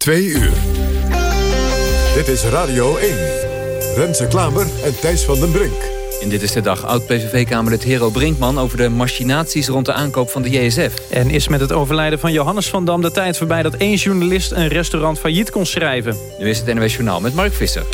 Twee uur. Dit is Radio 1. Renze Klamer en Thijs van den Brink. In Dit is de Dag oud-PVV-kamerlid Hero Brinkman... over de machinaties rond de aankoop van de JSF. En is met het overlijden van Johannes van Dam de tijd voorbij... dat één journalist een restaurant failliet kon schrijven. Nu is het NWS Journaal met Mark Visser.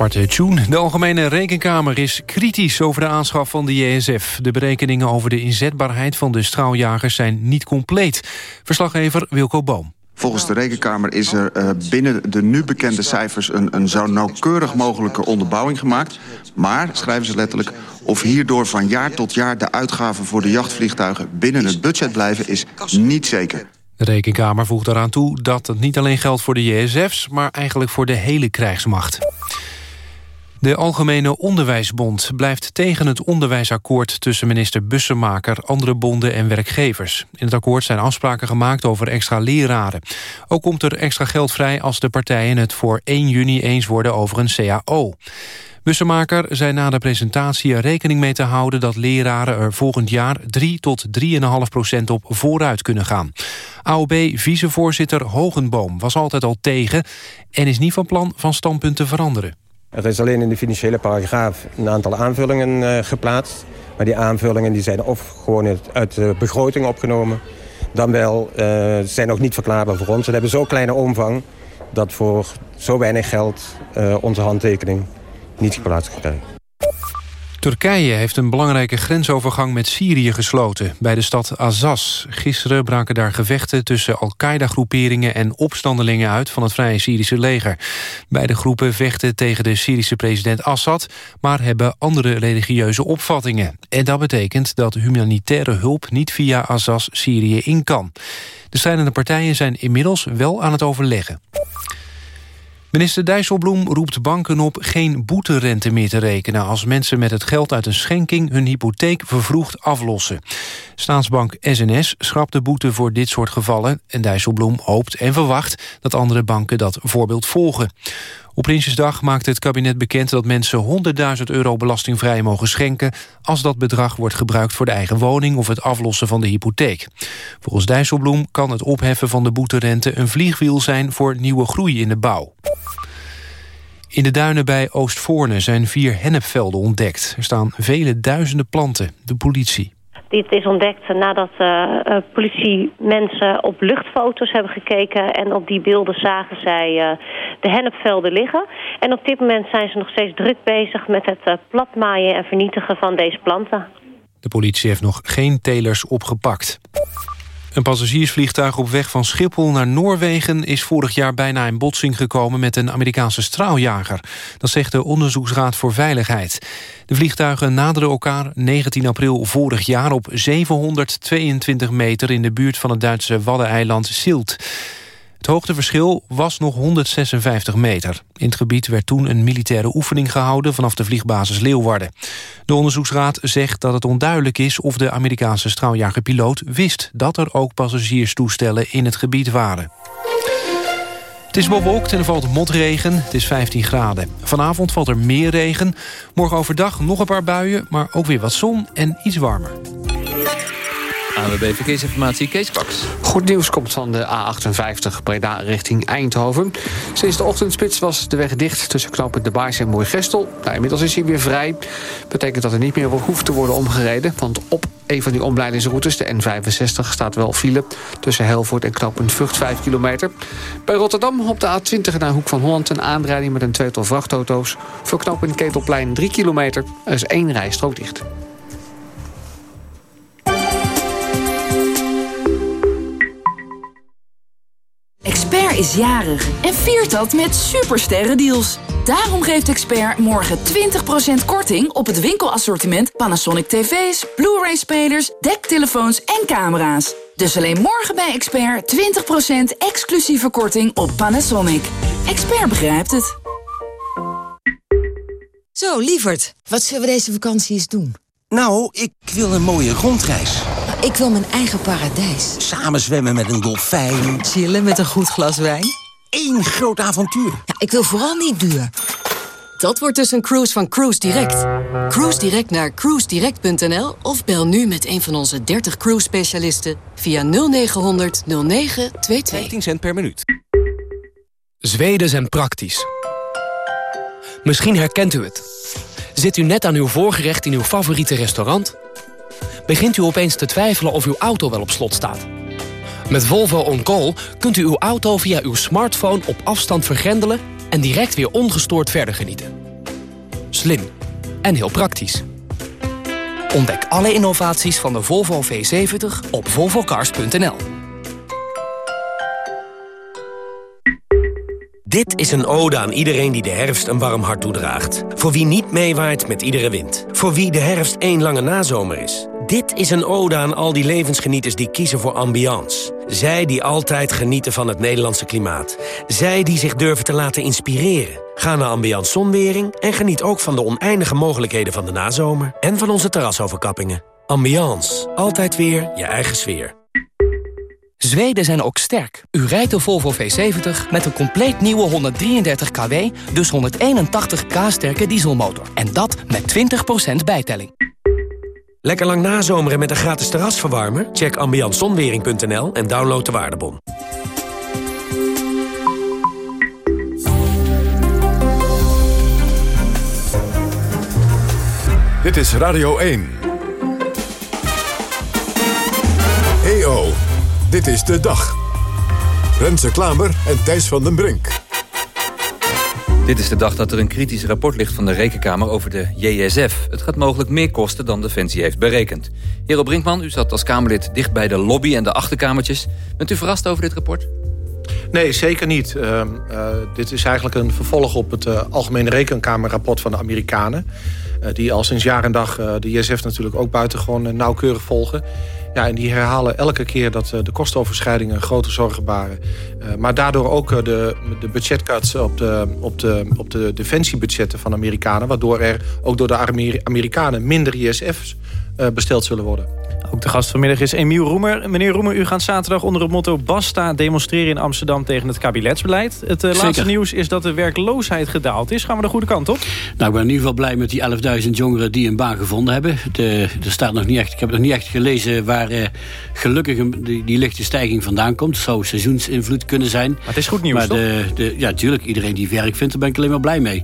Aparte tune. De Algemene Rekenkamer is kritisch over de aanschaf van de JSF. De berekeningen over de inzetbaarheid van de straaljagers zijn niet compleet. Verslaggever Wilco Boom. Volgens de Rekenkamer is er uh, binnen de nu bekende cijfers... een, een zo nauwkeurig mogelijke onderbouwing gemaakt. Maar, schrijven ze letterlijk, of hierdoor van jaar tot jaar... de uitgaven voor de jachtvliegtuigen binnen het budget blijven... is niet zeker. De Rekenkamer voegt eraan toe dat het niet alleen geldt voor de JSF's... maar eigenlijk voor de hele krijgsmacht. De Algemene Onderwijsbond blijft tegen het onderwijsakkoord... tussen minister Bussemaker, andere bonden en werkgevers. In het akkoord zijn afspraken gemaakt over extra leraren. Ook komt er extra geld vrij als de partijen het voor 1 juni eens worden over een CAO. Bussemaker zei na de presentatie er rekening mee te houden... dat leraren er volgend jaar 3 tot 3,5 procent op vooruit kunnen gaan. AOB-vicevoorzitter Hogenboom was altijd al tegen... en is niet van plan van standpunt te veranderen. Er is alleen in de financiële paragraaf een aantal aanvullingen uh, geplaatst. Maar die aanvullingen die zijn of gewoon uit de begroting opgenomen... dan wel uh, zijn nog niet verklaarbaar voor ons. Ze hebben zo'n kleine omvang dat voor zo weinig geld uh, onze handtekening niet geplaatst krijgen. Turkije heeft een belangrijke grensovergang met Syrië gesloten... bij de stad Azaz. Gisteren braken daar gevechten tussen Al-Qaeda-groeperingen... en opstandelingen uit van het Vrije Syrische leger. Beide groepen vechten tegen de Syrische president Assad... maar hebben andere religieuze opvattingen. En dat betekent dat humanitaire hulp niet via Azaz Syrië in kan. De strijdende partijen zijn inmiddels wel aan het overleggen. Minister Dijsselbloem roept banken op geen boeterente meer te rekenen... als mensen met het geld uit een schenking hun hypotheek vervroegd aflossen. Staatsbank SNS schrapt de boete voor dit soort gevallen... en Dijsselbloem hoopt en verwacht dat andere banken dat voorbeeld volgen. Op Prinsjesdag maakte het kabinet bekend dat mensen 100.000 euro belastingvrij mogen schenken... als dat bedrag wordt gebruikt voor de eigen woning of het aflossen van de hypotheek. Volgens Dijsselbloem kan het opheffen van de boeterente een vliegwiel zijn voor nieuwe groei in de bouw. In de duinen bij Oostvoorne zijn vier hennepvelden ontdekt. Er staan vele duizenden planten. De politie. Dit is ontdekt nadat uh, politiemensen op luchtfoto's hebben gekeken... en op die beelden zagen zij uh, de hennepvelden liggen. En op dit moment zijn ze nog steeds druk bezig met het uh, platmaaien en vernietigen van deze planten. De politie heeft nog geen telers opgepakt. Een passagiersvliegtuig op weg van Schiphol naar Noorwegen... is vorig jaar bijna in botsing gekomen met een Amerikaanse straaljager. Dat zegt de Onderzoeksraad voor Veiligheid. De vliegtuigen naderden elkaar 19 april vorig jaar... op 722 meter in de buurt van het Duitse waddeneiland Silt. Het hoogteverschil was nog 156 meter. In het gebied werd toen een militaire oefening gehouden... vanaf de vliegbasis Leeuwarden. De onderzoeksraad zegt dat het onduidelijk is... of de Amerikaanse straaljagerpiloot wist... dat er ook passagierstoestellen in het gebied waren. Het is bewolkt en er valt motregen. Het is 15 graden. Vanavond valt er meer regen. Morgen overdag nog een paar buien, maar ook weer wat zon en iets warmer. ANWB Verkeersinformatie, Kees Kwaks. Goed nieuws komt van de A58 Breda richting Eindhoven. Sinds de ochtendspits was de weg dicht tussen knopen De Baars en Moergestel. Nou, inmiddels is hij weer vrij. Betekent dat er niet meer hoeft te worden omgereden. Want op een van die omleidingsroutes, de N65, staat wel file... tussen Helvoort en knooppunt Vught 5 kilometer. Bij Rotterdam op de A20 naar Hoek van Holland... een aanrijding met een tweetal vrachtauto's. Voor knooppunt Ketelplein 3 kilometer. Er is één rijstrook dicht. Is jarig en viert dat met supersterrendeals. Daarom geeft Expert morgen 20% korting op het winkelassortiment Panasonic tv's, Blu-ray-spelers, dektelefoons en camera's. Dus alleen morgen bij Expert 20% exclusieve korting op Panasonic. Expert begrijpt het. Zo, lieverd, wat zullen we deze vakantie eens doen? Nou, ik wil een mooie rondreis. Ik wil mijn eigen paradijs. Samen zwemmen met een dolfijn. Chillen met een goed glas wijn. Eén groot avontuur. Ja, ik wil vooral niet duur. Dat wordt dus een cruise van Cruise Direct. Cruise Direct naar cruisedirect.nl of bel nu met een van onze 30 cruise specialisten via 0900 0922. 15 cent per minuut. Zweden zijn praktisch. Misschien herkent u het. Zit u net aan uw voorgerecht in uw favoriete restaurant? Begint u opeens te twijfelen of uw auto wel op slot staat? Met Volvo On Call kunt u uw auto via uw smartphone op afstand vergrendelen... en direct weer ongestoord verder genieten. Slim en heel praktisch. Ontdek alle innovaties van de Volvo V70 op volvocars.nl. Dit is een ode aan iedereen die de herfst een warm hart toedraagt. Voor wie niet meewaait met iedere wind. Voor wie de herfst één lange nazomer is. Dit is een ode aan al die levensgenieters die kiezen voor ambiance. Zij die altijd genieten van het Nederlandse klimaat. Zij die zich durven te laten inspireren. Ga naar Ambiance Zonwering en geniet ook van de oneindige mogelijkheden van de nazomer... en van onze terrasoverkappingen. Ambiance. Altijd weer je eigen sfeer. Zweden zijn ook sterk. U rijdt de Volvo V70 met een compleet nieuwe 133 kW... dus 181 k sterke dieselmotor. En dat met 20% bijtelling. Lekker lang nazomeren met een gratis terrasverwarmer? Check ambiancezonwering.nl en download de waardebon. Dit is Radio 1. EO, dit is de dag. Renze Klamer en Thijs van den Brink. Dit is de dag dat er een kritisch rapport ligt van de Rekenkamer over de JSF. Het gaat mogelijk meer kosten dan Defensie heeft berekend. Hero Brinkman, u zat als Kamerlid dicht bij de lobby en de achterkamertjes. Bent u verrast over dit rapport? Nee, zeker niet. Uh, uh, dit is eigenlijk een vervolg op het uh, Algemene Rekenkamerrapport van de Amerikanen. die al sinds jaar en dag de JSF natuurlijk ook buitengewoon nauwkeurig volgen. Ja, en die herhalen elke keer dat de kostenoverschrijdingen grote zorgen baren. maar daardoor ook de, de budgetcuts op de, op, de, op de defensiebudgetten van Amerikanen. Waardoor er ook door de Amerikanen minder ISF's besteld zullen worden. Ook de gast vanmiddag is Emiel Roemer. Meneer Roemer, u gaat zaterdag onder het motto Basta demonstreren in Amsterdam tegen het kabinetsbeleid. Het uh, laatste nieuws is dat de werkloosheid gedaald is. Gaan we de goede kant op? Nou, ik ben in ieder geval blij met die 11.000 jongeren die een baan gevonden hebben. De, er staat nog niet echt, ik heb nog niet echt gelezen waar uh, gelukkig die, die, lichte stijging vandaan komt. Het zou seizoensinvloed kunnen zijn. Maar het is goed nieuws, maar toch? De, de, ja, natuurlijk. Iedereen die werk vindt, daar ben ik alleen maar blij mee.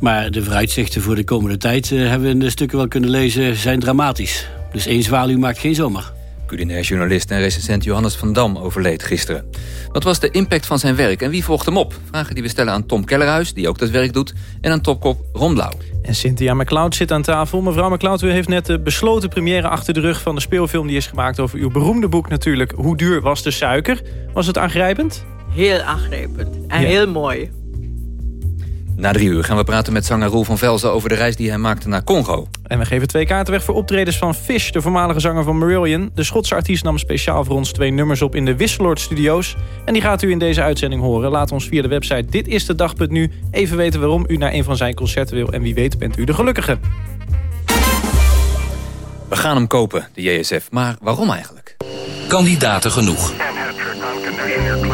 Maar de vooruitzichten voor de komende tijd, uh, hebben we in de stukken wel kunnen lezen, zijn dramatisch. Dus één zwaluw maakt geen zomer. Culinair journalist en recensent Johannes van Dam overleed gisteren. Wat was de impact van zijn werk en wie volgt hem op? Vragen die we stellen aan Tom Kellerhuis, die ook dat werk doet... en aan topkop Ron Blauw. En Cynthia McLeod zit aan tafel. Mevrouw McLeod, u heeft net de besloten première achter de rug... van de speelfilm die is gemaakt over uw beroemde boek natuurlijk... Hoe duur was de suiker? Was het aangrijpend? Heel aangrijpend en ja. heel mooi. Na drie uur gaan we praten met zanger Roel van Velzen... over de reis die hij maakte naar Congo. En we geven twee kaarten weg voor optredens van Fish... de voormalige zanger van Marillion. De Schotse artiest nam speciaal voor ons twee nummers op... in de Wisseloord Studio's. En die gaat u in deze uitzending horen. Laat ons via de website Dit is de Dag.nu even weten waarom u naar een van zijn concerten wil. En wie weet bent u de gelukkige. We gaan hem kopen, de JSF. Maar waarom eigenlijk? Kandidaten genoeg.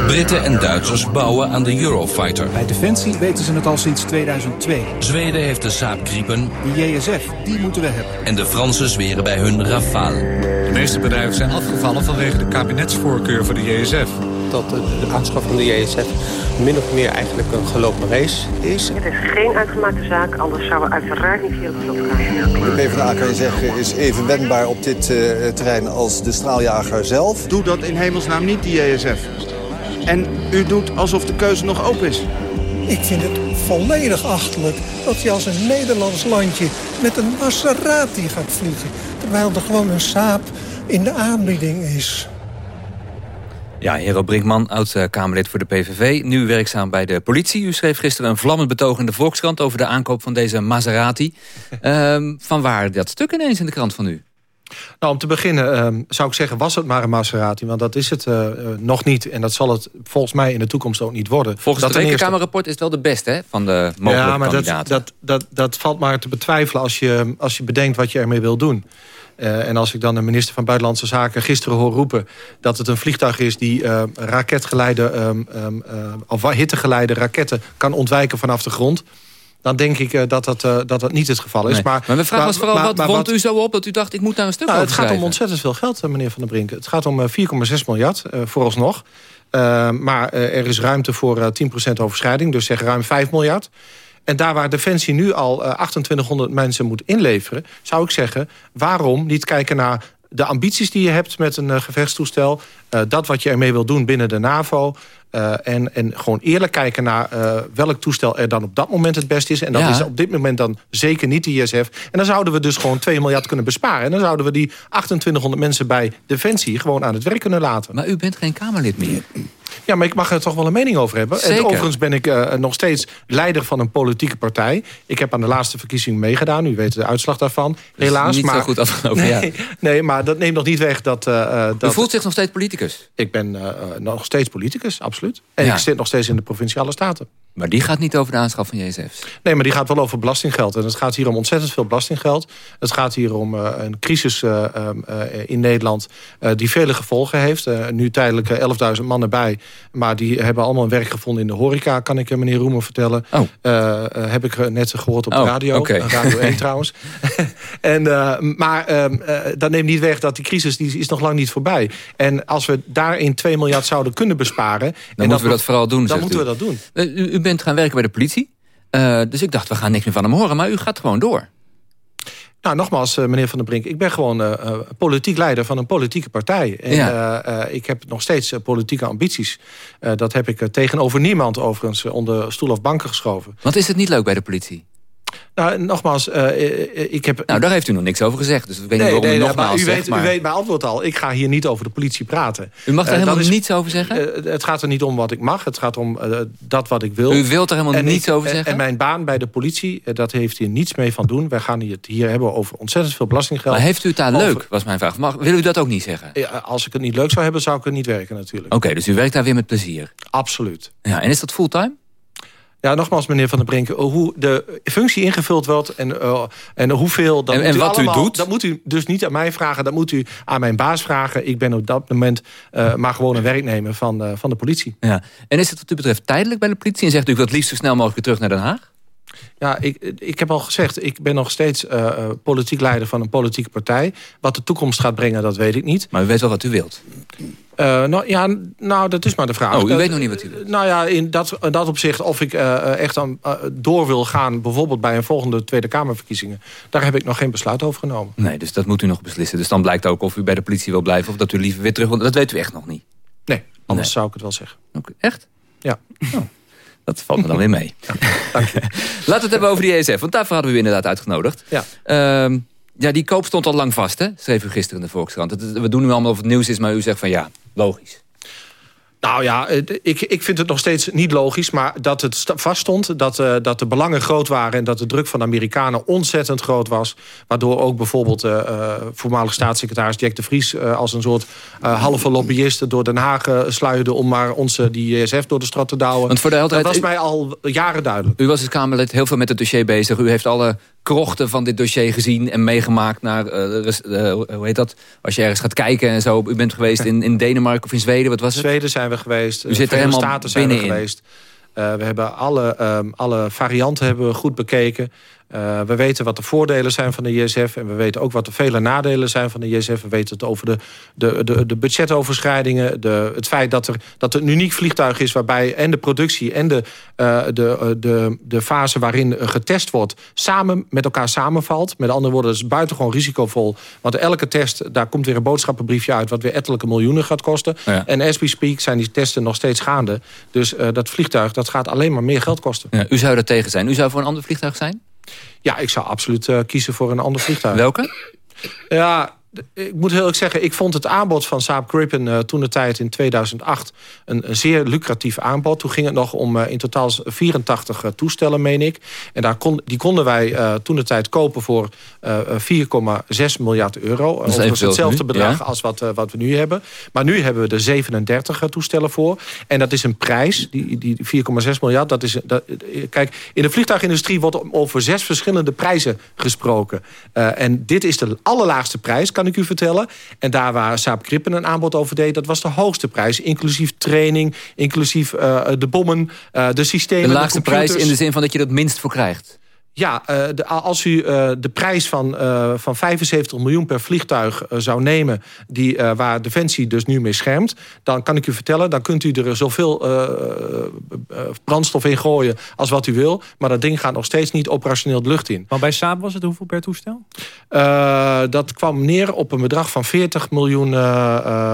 Britten en Duitsers bouwen aan de Eurofighter. Bij Defensie weten ze het al sinds 2002. Zweden heeft de Saab Gripen. De JSF, die moeten we hebben. En de Fransen zweren bij hun Rafale. De meeste bedrijven zijn afgevallen vanwege de kabinetsvoorkeur voor de JSF. Dat de, de aanschaf van de JSF min of meer eigenlijk een gelopen race is. Het is geen uitgemaakte zaak, anders zouden we uiteraard niet hier op veld gaan. De PvdA kan je zeggen is even wendbaar op dit uh, terrein als de straaljager zelf. Doe dat in hemelsnaam niet, die JSF. En u doet alsof de keuze nog open is. Ik vind het volledig achterlijk dat je als een Nederlands landje met een Maserati gaat vliegen. Terwijl er gewoon een Saab in de aanbieding is. Ja, Hero Brinkman, oud-Kamerlid voor de PVV. Nu werkzaam bij de politie. U schreef gisteren een vlammend betoog in de Volkskrant... over de aankoop van deze Maserati. um, van waar dat stuk ineens in de krant van u? Nou, om te beginnen um, zou ik zeggen, was het maar een Maserati. Want dat is het uh, uh, nog niet. En dat zal het volgens mij in de toekomst ook niet worden. Volgens dat het Rekenkamerrapport is het wel de beste hè, van de mogelijke ja, maar kandidaten. Dat, dat, dat, dat valt maar te betwijfelen als je, als je bedenkt wat je ermee wil doen. Uh, en als ik dan de minister van Buitenlandse Zaken gisteren hoor roepen... dat het een vliegtuig is die uh, raketgeleide, um, um, uh, of hittegeleide raketten kan ontwijken vanaf de grond... dan denk ik uh, dat, dat, uh, dat dat niet het geval is. Nee. Maar, maar mijn vraag was vooral, maar, wat wond u zo op dat u dacht... ik moet daar een stuk nou, over Het gaat om ontzettend veel geld, meneer Van der Brink. Het gaat om 4,6 miljard, vooralsnog. maar er is ruimte voor 10% overschrijding, dus zeg ruim 5 miljard. En daar waar Defensie nu al 2800 mensen moet inleveren... zou ik zeggen, waarom niet kijken naar de ambities die je hebt met een uh, gevechtstoestel... Uh, dat wat je ermee wil doen binnen de NAVO... Uh, en, en gewoon eerlijk kijken naar welk toestel er dan op dat moment het beste is. En dat Ja. is op dit moment dan zeker niet de ISF. En dan zouden we dus gewoon 2 miljard kunnen besparen. En dan zouden we die 2800 mensen bij Defensie gewoon aan het werk kunnen laten. Maar u bent geen Kamerlid meer. Ja, maar ik mag er toch wel een mening over hebben. Zeker. En overigens ben ik uh, nog steeds leider van een politieke partij. Ik heb aan de laatste verkiezingen meegedaan. U weet de uitslag daarvan. Helaas. niet maar, zo goed afgelopen, nee, ja. nee, maar dat neemt nog niet weg dat... Uh, dat u voelt zich nog steeds politicus? Ik ben uh, nog steeds politicus, absoluut. En Ja. ik zit nog steeds in de Provinciale Staten. Maar die gaat niet over de aanschaf van JSF's. Nee, maar die gaat wel over belastinggeld. En het gaat hier om ontzettend veel belastinggeld. Het gaat hier om uh, een crisis uh, uh, in Nederland uh, die vele gevolgen heeft. Uh, nu tijdelijk uh, 11.000 man erbij. Maar die hebben allemaal een werk gevonden in de horeca, kan ik uh, meneer Roemer vertellen. Oh. Uh, uh, heb ik net gehoord op de Oh, radio. oké. Uh, Radio 1 trouwens. en, uh, maar uh, dat neemt niet weg dat die crisis die is nog lang niet voorbij. En als we daarin 2 miljard zouden kunnen besparen... Dan en moeten we dat vooral doen, Dan moeten u. we dat doen. U, u bent gaan werken bij de politie. Uh, dus ik dacht, we gaan niks meer van hem horen. Maar u gaat gewoon door. Nou, nogmaals, uh, meneer Van der Brink. Ik ben gewoon uh, uh, politiek leider van een politieke partij. En Ja. uh, uh, ik heb nog steeds politieke ambities. Dat heb ik tegenover niemand overigens onder stoel of banken geschoven. Want is het niet leuk bij de politie? Nou, nogmaals, uh, ik heb... Nou, daar heeft u nog niks over gezegd. Dus ik weet niet Nee, waarom nee, u nogmaals maar u, zegt. weet, maar u weet mijn antwoord al. Ik ga hier niet over de politie praten. U mag Uh, helemaal is- niets over zeggen? Uh, het gaat er niet om wat ik mag. Het gaat om dat wat ik wil. U wilt er helemaal En niets ik- over en- zeggen? En mijn baan bij de politie, dat heeft hier niets mee van doen. Wij gaan hier het hier hebben over ontzettend veel belastinggeld. Maar heeft u het daar Over- leuk, was mijn vraag. Mag, wil u dat ook niet zeggen? Als ik het niet leuk zou hebben, zou ik er niet werken natuurlijk. Oké, dus u werkt daar weer met plezier. Absoluut. Ja, en is dat fulltime? Ja, nogmaals, meneer Van der Brink, hoe de functie ingevuld wordt en, uh, en hoeveel... Dat En- wat u allemaal- doet? Dat moet u dus niet aan mij vragen, dat moet u aan mijn baas vragen. Ik ben op dat moment uh, maar gewoon een werknemer van, uh, van de politie. Ja. En is het wat u betreft tijdelijk bij de politie? En zegt u, ik wil het liefst zo snel mogelijk terug naar Den Haag? Ja, ik, ik heb al gezegd, ik ben nog steeds uh, politiek leider van een politieke partij. Wat de toekomst gaat brengen, dat weet ik niet. Maar u weet wel wat u wilt. Uh, nou, ja, nou, dat is maar de vraag. Oh, u Dat- weet nog niet wat u wilt. Nou ja, in dat, in dat opzicht of ik uh, echt aan, uh, door wil gaan... bijvoorbeeld bij een volgende Tweede Kamerverkiezingen... daar heb ik nog geen besluit over genomen. Nee, dus dat moet u nog beslissen. Dus dan blijkt ook of u bij de politie wil blijven... of dat u liever weer terug wil. Dat weet u echt nog niet. Nee, anders Nee. zou ik het wel zeggen. Oké, Echt? Ja. Dat valt me dan weer mee. Dank je. Laten we het hebben over die ESF, want daarvoor hadden we u inderdaad uitgenodigd. Ja. Ehm, ja, die koop stond al lang vast, hè? schreef u gisteren in de Volkskrant. We doen nu allemaal of het nieuws is, maar u zegt van ja, logisch. Nou ja, eh, ik, ik vind het nog steeds niet logisch... maar dat het vaststond, dat, uh, dat de belangen groot waren... en dat de druk van de Amerikanen ontzettend groot was... waardoor ook bijvoorbeeld uh, voormalig staatssecretaris Jack de Vries... Uh, als een soort halve lobbyist door Den Haag sluierde... om maar ons uh, die JSF door de straat te douwen. Want voor de dat was mij al jaren duidelijk. U was als Kamerlid heel veel met het dossier bezig. U heeft alle krochten van dit dossier gezien en meegemaakt naar, uh, uh, hoe heet dat, als je ergens gaat kijken en zo. U bent geweest in, in Denemarken of in Zweden, wat was het? Zweden zijn we geweest. U eh, zit er helemaal Staten zijn we geweest. Uh, we hebben alle, um, alle varianten hebben we goed bekeken. Uh, we weten wat de voordelen zijn van de JSF... en we weten ook wat de vele nadelen zijn van de JSF. We weten het over de, de, de, de budgetoverschrijdingen... De, het feit dat er, dat het een uniek vliegtuig is... waarbij en de productie en de, uh, de, de, de fase waarin getest wordt... samen met elkaar samenvalt. Met andere woorden, het is buitengewoon risicovol. Want elke test, daar komt weer een boodschappenbriefje uit... wat weer ettelijke miljoenen gaat kosten. Ja. En as we speak zijn die testen nog steeds gaande. Dus uh, dat vliegtuig dat gaat alleen maar meer geld kosten. Ja, u zou er tegen zijn. U zou voor een ander vliegtuig zijn? Ja, ik zou absoluut uh, kiezen voor een ander vliegtuig. Welke? Ja, ik moet heel eerlijk zeggen, ik vond het aanbod van Saab Gripen uh, toen de tijd in 2008 een, een, zeer lucratief aanbod. Toen ging het nog om uh, in totaal 84 uh, toestellen, meen ik. En daar kon, die konden wij toen de tijd kopen voor 4,6 miljard euro. Dat is Overigens hetzelfde nu, bedrag ja? als wat, wat we nu hebben. Maar nu hebben we er 37 toestellen voor. En dat is een prijs, die, die 4,6 miljard. Dat is, dat, kijk, in de vliegtuigindustrie wordt over zes verschillende prijzen gesproken. en dit is de allerlaagste prijs, kan kan ik u vertellen. En daar waar Saab Krippen een aanbod over deed... dat was de hoogste prijs, inclusief training... inclusief de bommen, de systemen, De laagste prijs in de zin van dat je dat minst voor krijgt? Ja, uh, de, als u uh, de prijs van, uh, van 75 miljoen per vliegtuig zou nemen... Die, waar Defensie dus nu mee schermt... dan kan ik u vertellen, dan kunt u er zoveel brandstof in gooien... als wat u wil, maar dat ding gaat nog steeds niet operationeel de lucht in. Maar bij Saab was het hoeveel per toestel? dat kwam neer op een bedrag van 40 miljoen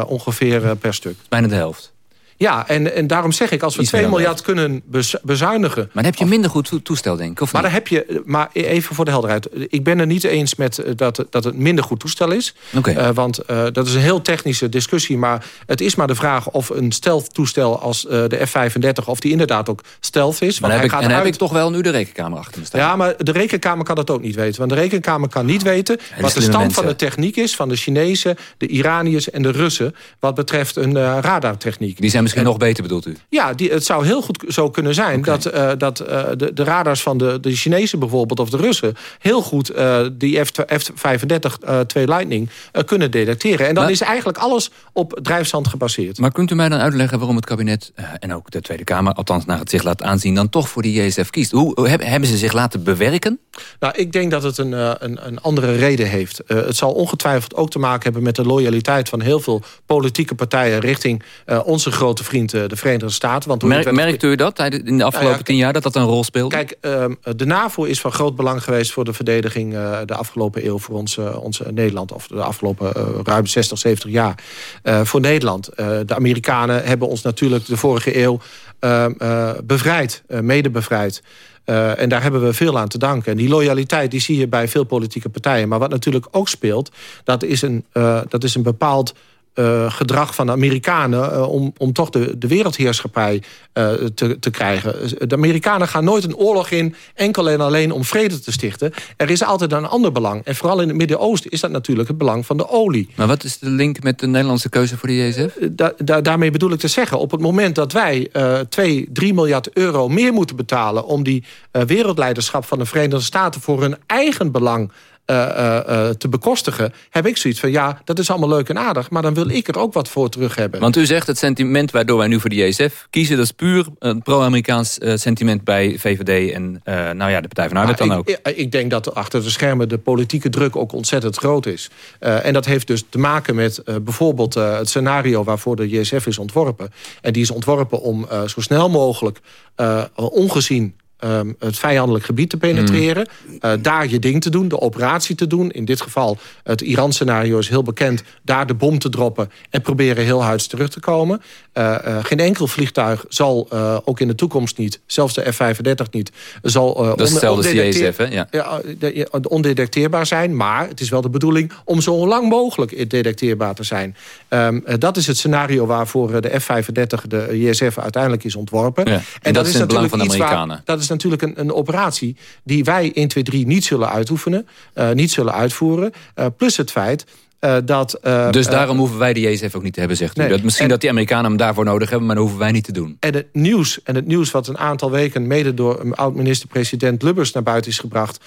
ongeveer per stuk. Bijna de helft. Ja, en, en daarom zeg ik, als we 2 miljard kunnen bezuinigen... Maar dan heb je minder goed toestel, denk ik, of Maar, dan heb je, maar even voor de helderheid. Ik ben het niet eens met eh, dat, dat het minder goed toestel is. Okay. Uh, eh, want uh, dat is een heel technische discussie. Maar het is maar de vraag of een stealth toestel als uh, de F-35... of die inderdaad ook stealth is. Maar dan heb, ik, en uit... heb ik toch wel nu de rekenkamer achter me staan. Ja, maar de rekenkamer kan dat ook niet weten. Want de rekenkamer kan niet weten... wat de stand mensen. van de techniek is van de Chinezen... de Iraniërs en de Russen... wat betreft een radartechniek. Die zijn misschien en, nog beter, bedoeld u? Ja, die, het zou heel goed zo kunnen zijn... Okay. dat, uh, dat uh, de, de radars van de, de Chinezen bijvoorbeeld of de Russen... heel goed uh, die F-35 2 Lightning kunnen detecteren. En dan maar, is eigenlijk alles op drijfzand gebaseerd. Maar kunt u mij dan uitleggen waarom het kabinet... en ook de Tweede Kamer, althans naar het zich laat aanzien... dan toch voor die JSF kiest? Hoe, hoe hebben ze zich laten bewerken? Nou, ik denk dat het een, een, een andere reden heeft. het zal ongetwijfeld ook te maken hebben met de loyaliteit... van heel veel politieke partijen richting onze grote vriend... de Verenigde Staten. Want Merk, merkt u dat in de afgelopen nou ja, tien jaar dat dat een rol speelt? Kijk, um, de NAVO is van groot belang geweest voor de verdediging uh, de afgelopen eeuw voor ons, uh, ons Nederland. Of de afgelopen ruim 60, 70 jaar voor Nederland. de Amerikanen hebben ons natuurlijk de vorige eeuw ehm, bevrijd, mede bevrijd. Uh, en daar hebben we veel aan te danken. En die loyaliteit die zie je bij veel politieke partijen. Maar wat natuurlijk ook speelt, dat is een, uh, dat is een bepaald uh, gedrag van de Amerikanen... Uh, om, om toch de, de wereldheerschappij uh, te, te krijgen. De Amerikanen gaan nooit een oorlog in... enkel en alleen om vrede te stichten. Er is altijd een ander belang. En vooral in het Midden-Oosten is dat natuurlijk het belang van de olie. Maar wat is de link met de Nederlandse keuze voor de JSF? Da, da, daarmee bedoel ik te zeggen... op het moment dat wij 2, 3 miljard euro meer moeten betalen... om die wereldleiderschap van de Verenigde Staten... voor hun eigen belang te bekostigen... heb ik zoiets van, ja, dat is allemaal leuk en aardig... maar dan wil ik er ook wat voor terug hebben. Want u zegt het sentiment waardoor wij nu voor de JSF kiezen... dat is puur een pro-Amerikaans sentiment bij VVD en nou ja, de Partij van Arbeid dan ook. Ik, ik, denk dat achter de schermen de politieke druk ook ontzettend groot is. en dat heeft dus te maken met bijvoorbeeld het scenario... waarvoor de JSF is ontworpen. En die is ontworpen om zo snel mogelijk ongezien um, het vijandelijk gebied te penetreren. Mm. Uh, daar je ding te doen, de operatie te doen. In dit geval, het Iran-scenario is heel bekend. Daar de bom te droppen en proberen heel huids terug te komen. Uh, uh, geen enkel vliegtuig zal, ook in de toekomst niet... zelfs de F-35 niet... zal Dat is hetzelfde CSF, hè? Ja. Ja, ondetecteerbaar zijn. Maar het is wel de bedoeling om zo lang mogelijk detecteerbaar te zijn. Um, dat is het scenario waarvoor de F-35, de JSF, uiteindelijk is ontworpen. Ja. En, en, dat, dat is, is in het belang van de Amerikanen. Waar, dat is natuurlijk een, een operatie die wij 1, 2, 3 niet zullen uitoefenen. Uh, niet zullen uitvoeren. Uh, plus het feit uh, dat, uh, dus daarom uh, hoeven wij de JSF ook niet te hebben, zegt u. Nee, dat misschien en, dat die Amerikanen hem daarvoor nodig hebben... maar dat hoeven wij niet te doen. En het nieuws, en het nieuws wat een aantal weken... mede door oud-minister-president Lubbers naar buiten is gebracht...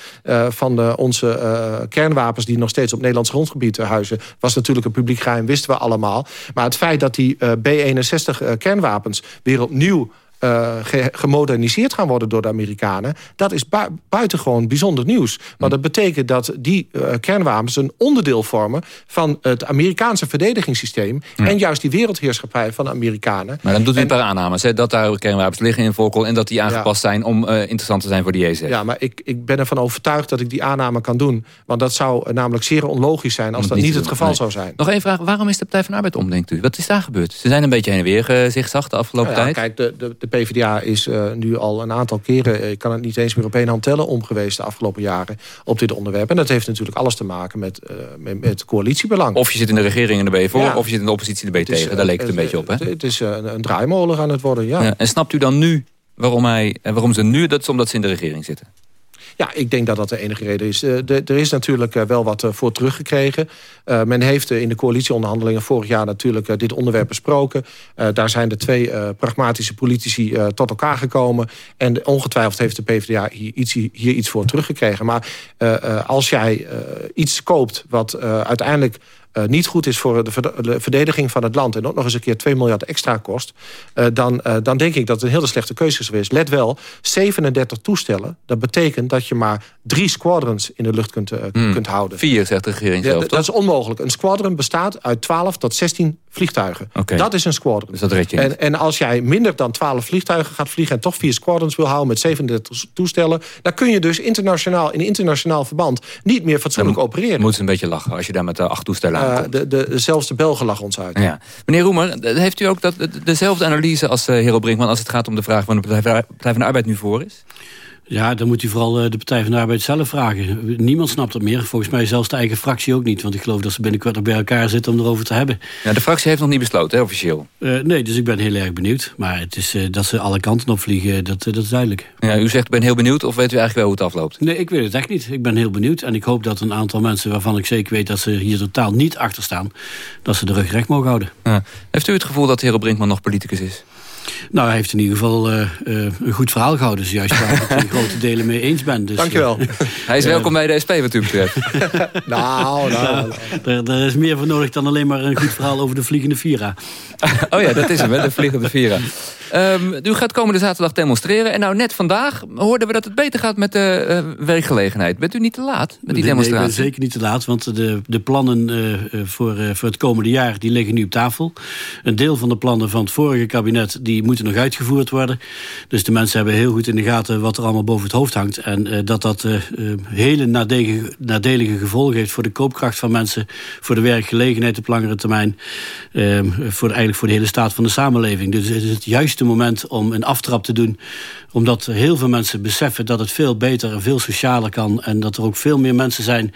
van de, onze kernwapens die nog steeds op Nederlands grondgebied huizen... was natuurlijk een publiek geheim, wisten we allemaal. Maar het feit dat die B-61 kernwapens weer opnieuw uh, gemoderniseerd gaan worden door de Amerikanen... dat is bu buitengewoon bijzonder nieuws. Want dat betekent dat die uh, kernwapens een onderdeel vormen... van het Amerikaanse verdedigingssysteem... Ja. en juist die wereldheerschappij van de Amerikanen. Maar dan doet u een paar aannames, hè? dat daar kernwapens liggen in Volkel... en dat die aangepast ja. zijn om uh, interessant te zijn voor de JSF. Ja, maar ik, ik ben ervan overtuigd dat ik die aanname kan doen. Want dat zou namelijk zeer onlogisch zijn als dat niet, niet het geval nee. zou zijn. Nog één vraag, waarom is de Partij van Arbeid om, denkt u? Wat is daar gebeurd? Ze zijn een beetje heen en weer gezegd de afgelopen nou tijd. Kijk, de, de, de PvdA is uh, nu al een aantal keren... ik kan het niet eens meer op één hand tellen... om geweest de afgelopen jaren op dit onderwerp. En dat heeft natuurlijk alles te maken met, uh, met, met, coalitiebelang. Of je zit in de regering en ben je voor... Ja. of je zit in de oppositie en ben je tegen. Daar leek het een beetje op, hè? Het is een, een draaimolen aan het worden, ja. ja. En snapt u dan nu waarom, hij, waarom ze nu... dat is omdat ze in de regering zitten? Ja, ik denk dat dat de enige reden is. De, er is natuurlijk uh, wel wat uh, voor teruggekregen. men heeft in de coalitieonderhandelingen vorig jaar natuurlijk dit onderwerp besproken. daar zijn de twee pragmatische politici tot elkaar gekomen. En ongetwijfeld heeft de PvdA hier iets, hier iets voor teruggekregen. Maar als jij iets koopt wat uiteindelijk uh, niet goed is voor de verdediging van het land... en ook nog eens een keer 2 miljard extra kost... Uh, dan, uh, dan denk ik dat het een hele slechte keuze is geweest. Let wel, 37 toestellen, dat betekent dat je maar drie squadrons in de lucht kunt, hmm. kunt houden. Vier, zegt de regering zelf, ja, Dat is onmogelijk. Een squadron bestaat uit 12 tot 16 vliegtuigen. Okay. Dat is een squadron. Dus dat red je en, en, als jij minder dan 12 vliegtuigen gaat vliegen... en toch vier squadrons wil houden met 37 toestellen... dan kun je dus internationaal, in internationaal verband niet meer fatsoenlijk dan opereren. Moet een beetje lachen als je daar met de acht toestellen uh, de, de, zelfs de Belgen lachen ons uit. Ja. Meneer Roemer, heeft u ook dat, dezelfde analyse als uh, Hero Brinkman... als het gaat om de vraag van de Partij van de Arbeid nu voor is? Ja, dan moet u vooral de Partij van de Arbeid zelf vragen. Niemand snapt het meer. Volgens mij zelfs de eigen fractie ook niet. Want ik geloof dat ze binnenkort nog bij elkaar zitten om erover te hebben. Ja, de fractie heeft nog niet besloten, hè, officieel? Uh, nee, dus ik ben heel erg benieuwd. Maar het is, uh, dat ze alle kanten opvliegen, dat, uh, dat is duidelijk. Ja, u zegt, ik ben heel benieuwd, of weet u eigenlijk wel hoe het afloopt? Nee, ik weet het echt niet. Ik ben heel benieuwd. En ik hoop dat een aantal mensen waarvan ik zeker weet... dat ze hier totaal niet achter staan... dat ze de rug recht mogen houden. Ja. Heeft u het gevoel dat Hero Brinkman nog politicus is? Nou, hij heeft in ieder geval uh, uh, een goed verhaal gehouden. Dus juist waar ik het in grote delen mee eens ben. Dus, Dankjewel. Uh, hij is welkom bij de SP wat u betreft. nou, nou. Er, er, is meer voor nodig dan alleen maar een goed verhaal over de Vliegende Vira. oh ja, dat is hem, hè, de Vliegende Vira. Um, u gaat komende zaterdag demonstreren. En nou, net vandaag hoorden we dat het beter gaat met de uh, werkgelegenheid. Bent u niet te laat met die demonstratie? Nee, ik ben zeker niet te laat. Want de, de plannen uh, voor, uh, voor het komende jaar die liggen nu op tafel. Een deel van de plannen van het vorige kabinet... die moeten nog uitgevoerd worden. Dus de mensen hebben heel goed in de gaten... wat er allemaal boven het hoofd hangt. En dat dat hele nadelige, nadelige gevolgen heeft... voor de koopkracht van mensen... voor de werkgelegenheid op langere termijn... Voor, eigenlijk voor de hele staat van de samenleving. Dus het is het juiste moment om een aftrap te doen. Omdat heel veel mensen beseffen dat het veel beter en veel socialer kan. En dat er ook veel meer mensen zijn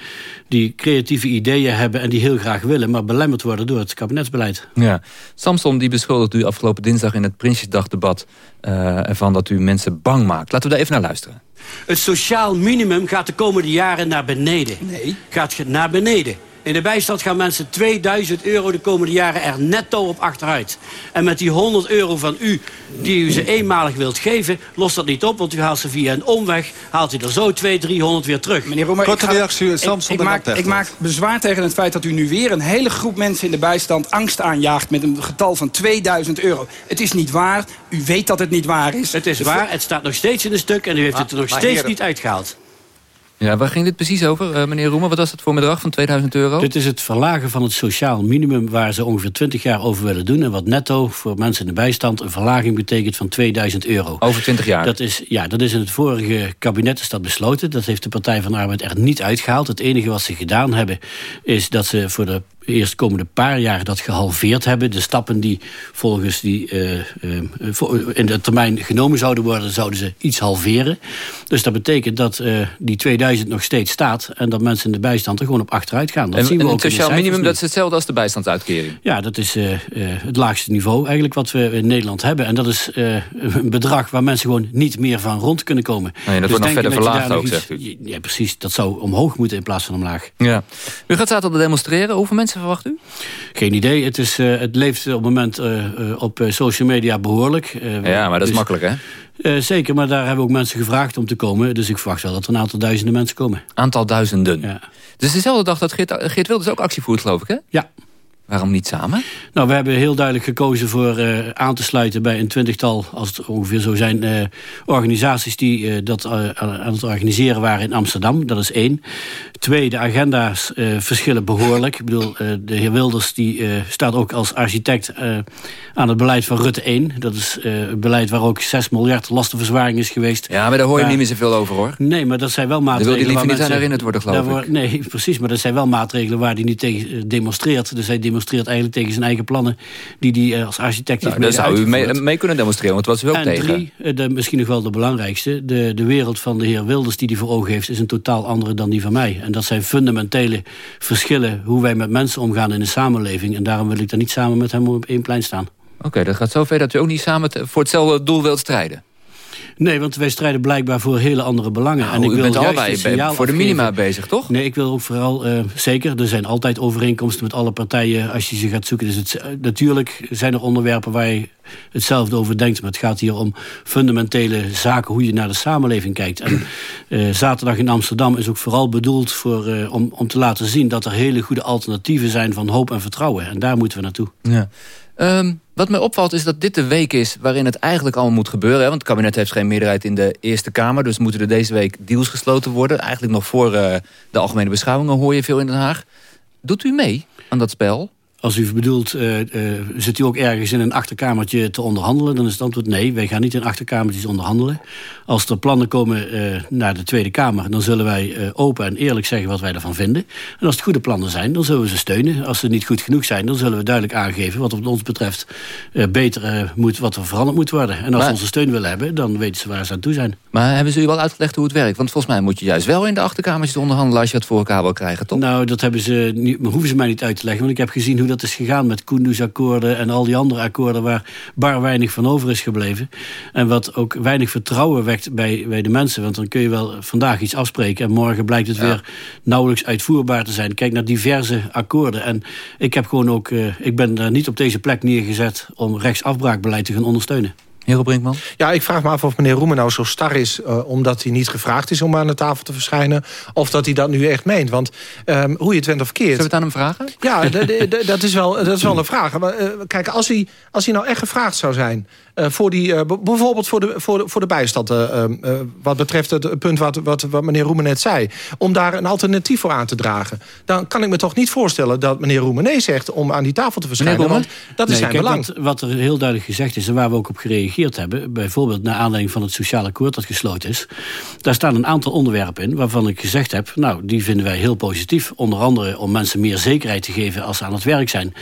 die creatieve ideeën hebben... en die heel graag willen, maar belemmerd worden door het kabinetsbeleid. Ja. Samson die beschuldigt u afgelopen dinsdag in het Prinsjesdagdebat... Uh, ervan dat u mensen bang maakt. Laten we daar even naar luisteren. Het sociaal minimum gaat de komende jaren naar beneden. Nee. Gaat naar beneden. In de bijstand gaan mensen 2000 euro de komende jaren er netto op achteruit. En met die 100 euro van u, die u ze eenmalig wilt geven... lost dat niet op, want u haalt ze via een omweg... haalt u er zo 200, 300 weer terug. Meneer Roemer, Korte ik, ga, reactie, ik, ik, maak, ik maak bezwaar tegen het feit dat u nu weer... een hele groep mensen in de bijstand angst aanjaagt... met een getal van 2000 euro. Het is niet waar. U weet dat het niet waar is. Het is waar. Het staat nog steeds in een stuk... en u heeft ah, het er nog steeds heren. niet uitgehaald. Ja, waar ging dit precies over, uh, meneer Roemer? Wat was dat voor bedrag van 2000 euro? Dit is het verlagen van het sociaal minimum... waar ze ongeveer 20 jaar over willen doen. En wat netto voor mensen in de bijstand een verlaging betekent van 2000 euro. Over 20 jaar? Dat is, ja, dat is in het vorige kabinet is dat besloten. Dat heeft de Partij van de Arbeid er niet uitgehaald. Het enige wat ze gedaan hebben... is dat ze voor de eerst komende paar jaar dat gehalveerd hebben. De stappen die volgens die uh, uh, in de termijn genomen zouden worden... zouden ze iets halveren. Dus dat betekent dat uh, die 2000 nog steeds staat... en dat mensen in de bijstand er gewoon op achteruit gaan. Dat en, zien we en ook het sociaal minimum dat is hetzelfde als de bijstandsuitkering? Ja, dat is het laagste niveau eigenlijk wat we in Nederland hebben. En dat is een bedrag waar mensen gewoon niet meer van rond kunnen komen. Nee, dat dus wordt nog verder verlaagd ook, iets, zegt u. Ja, precies. Dat zou omhoog moeten in plaats van omlaag. Ja. U gaat zaterdag demonstreren. Hoeveel mensen verwacht u? Geen idee. Het, is, uh, het leeft op het moment uh, op social media behoorlijk. ja, maar dat is dus, makkelijk, hè? zeker, maar daar hebben ook mensen gevraagd om te komen. Dus ik verwacht wel dat er een aantal duizenden mensen komen. Aantal duizenden? Ja. Dus dezelfde dag dat Geert, Geert Wilders ook actie voert, geloof ik, hè? Ja. Waarom niet samen? Nou, we hebben heel duidelijk gekozen voor uh, aan te sluiten bij een twintigtal, als het ongeveer zo zijn, uh, organisaties die uh, dat aan het organiseren waren in Amsterdam. Dat is één. Twee, de agenda's verschillen behoorlijk. Ik bedoel, de heer Wilders die staat ook als architect aan het beleid van Rutte 1. Dat is het beleid waar ook 6 miljard lastenverzwaring is geweest. Ja, maar daar hoor je niet meer zoveel over, hoor. Nee, maar dat zijn wel maatregelen... Daar wil je liever niet aan herinnerd worden, geloof ik. Nee, precies, maar dat zijn wel maatregelen waar hij nu tegen demonstreert. Dus hij demonstreert eigenlijk tegen zijn eigen plannen... die hij als architect heeft nou, Daar zou u mee, mee, kunnen demonstreren, want wat was u ook en tegen. drie, de, misschien nog wel de belangrijkste... De, de wereld van de heer Wilders die hij voor ogen heeft... is een totaal andere dan die van mij. En dat zijn fundamentele verschillen... hoe wij met mensen omgaan in de samenleving. En daarom wil ik daar niet samen met hem op één plein staan. Oké, okay, dat gaat zover dat u ook niet samen voor hetzelfde doel wilt strijden. Nee, want wij strijden blijkbaar voor hele andere belangen. Nou, en ik u wil bent allebei voor de afgeven- minima bezig, toch? Nee, ik wil ook vooral, eh, zeker, er zijn altijd overeenkomsten met alle partijen als je ze gaat zoeken. Dus het, eh, natuurlijk zijn er onderwerpen waar je hetzelfde over denkt. Maar het gaat hier om fundamentele zaken, hoe je naar de samenleving kijkt. En eh, zaterdag in Amsterdam is ook vooral bedoeld voor, om, om te laten zien... dat er hele goede alternatieven zijn van hoop en vertrouwen. En daar moeten we naartoe. Ja. Ehm, wat mij opvalt is dat dit de week is waarin het eigenlijk allemaal moet gebeuren. Hè? Want het kabinet heeft geen meerderheid in de Eerste Kamer. Dus moeten er deze week deals gesloten worden. Eigenlijk nog voor eh, de algemene beschouwingen hoor je veel in Den Haag. Doet u mee aan dat spel? Als u bedoelt, eh, eh, zit u ook ergens in een achterkamertje te onderhandelen... dan is het antwoord nee, wij gaan niet in achterkamertjes onderhandelen. Als er plannen komen eh, naar de Tweede Kamer... dan zullen wij open en eerlijk zeggen wat wij ervan vinden. En als het goede plannen zijn, dan zullen we ze steunen. Als ze niet goed genoeg zijn, dan zullen we duidelijk aangeven... wat ons betreft beter moet, wat er veranderd moet worden. En als Maar- ze onze steun willen hebben, dan weten ze waar ze aan toe zijn. Maar hebben ze u wel uitgelegd hoe het werkt? Want volgens mij moet je juist wel in de achterkamertjes onderhandelen... als je het voor elkaar wil krijgen, toch? Nou, dat hebben ze niet, hoeven ze mij niet uit te leggen. Want ik heb gezien hoe dat is gegaan met Kunduz-akkoorden... en al die andere akkoorden waar bar weinig van over is gebleven. En wat ook weinig vertrouwen wekt bij, bij de mensen. Want dan kun je wel vandaag iets afspreken... en morgen blijkt het weer nauwelijks uitvoerbaar te zijn. Kijk naar diverse akkoorden. En ik, heb gewoon ook, eh, ik ben daar niet op deze plek neergezet... om rechtsafbraakbeleid te gaan ondersteunen. Hero Brinkman? Ja, ik vraag me af of meneer Roemen nou zo star is... eh, omdat hij niet gevraagd is om aan de tafel te verschijnen... of dat hij dat nu echt meent. Want ehm, hoe je het went of keert... Zullen we het aan hem vragen? Ja, dat, is wel, dat is wel een vraag. Maar, eh, kijk, als hij, als hij nou echt gevraagd zou zijn... eh, voor die, eh, bijvoorbeeld voor de, voor de, voor de bijstand... eh, eh, eh, wat betreft het punt wat, wat, wat meneer Roemen net zei... om daar een alternatief voor aan te dragen... dan kan ik me toch niet voorstellen dat meneer Roemen nee zegt... om aan die tafel te verschijnen, want dat is Nee, zijn kijk, belang. Wat, wat er heel duidelijk gezegd is en waar we ook op gereageerd hebben... bijvoorbeeld naar aanleiding van het sociaal akkoord dat gesloten is... daar staan een aantal onderwerpen in waarvan ik gezegd heb... nou, die vinden wij heel positief. Onder andere om mensen meer zekerheid te geven als ze aan het werk zijn.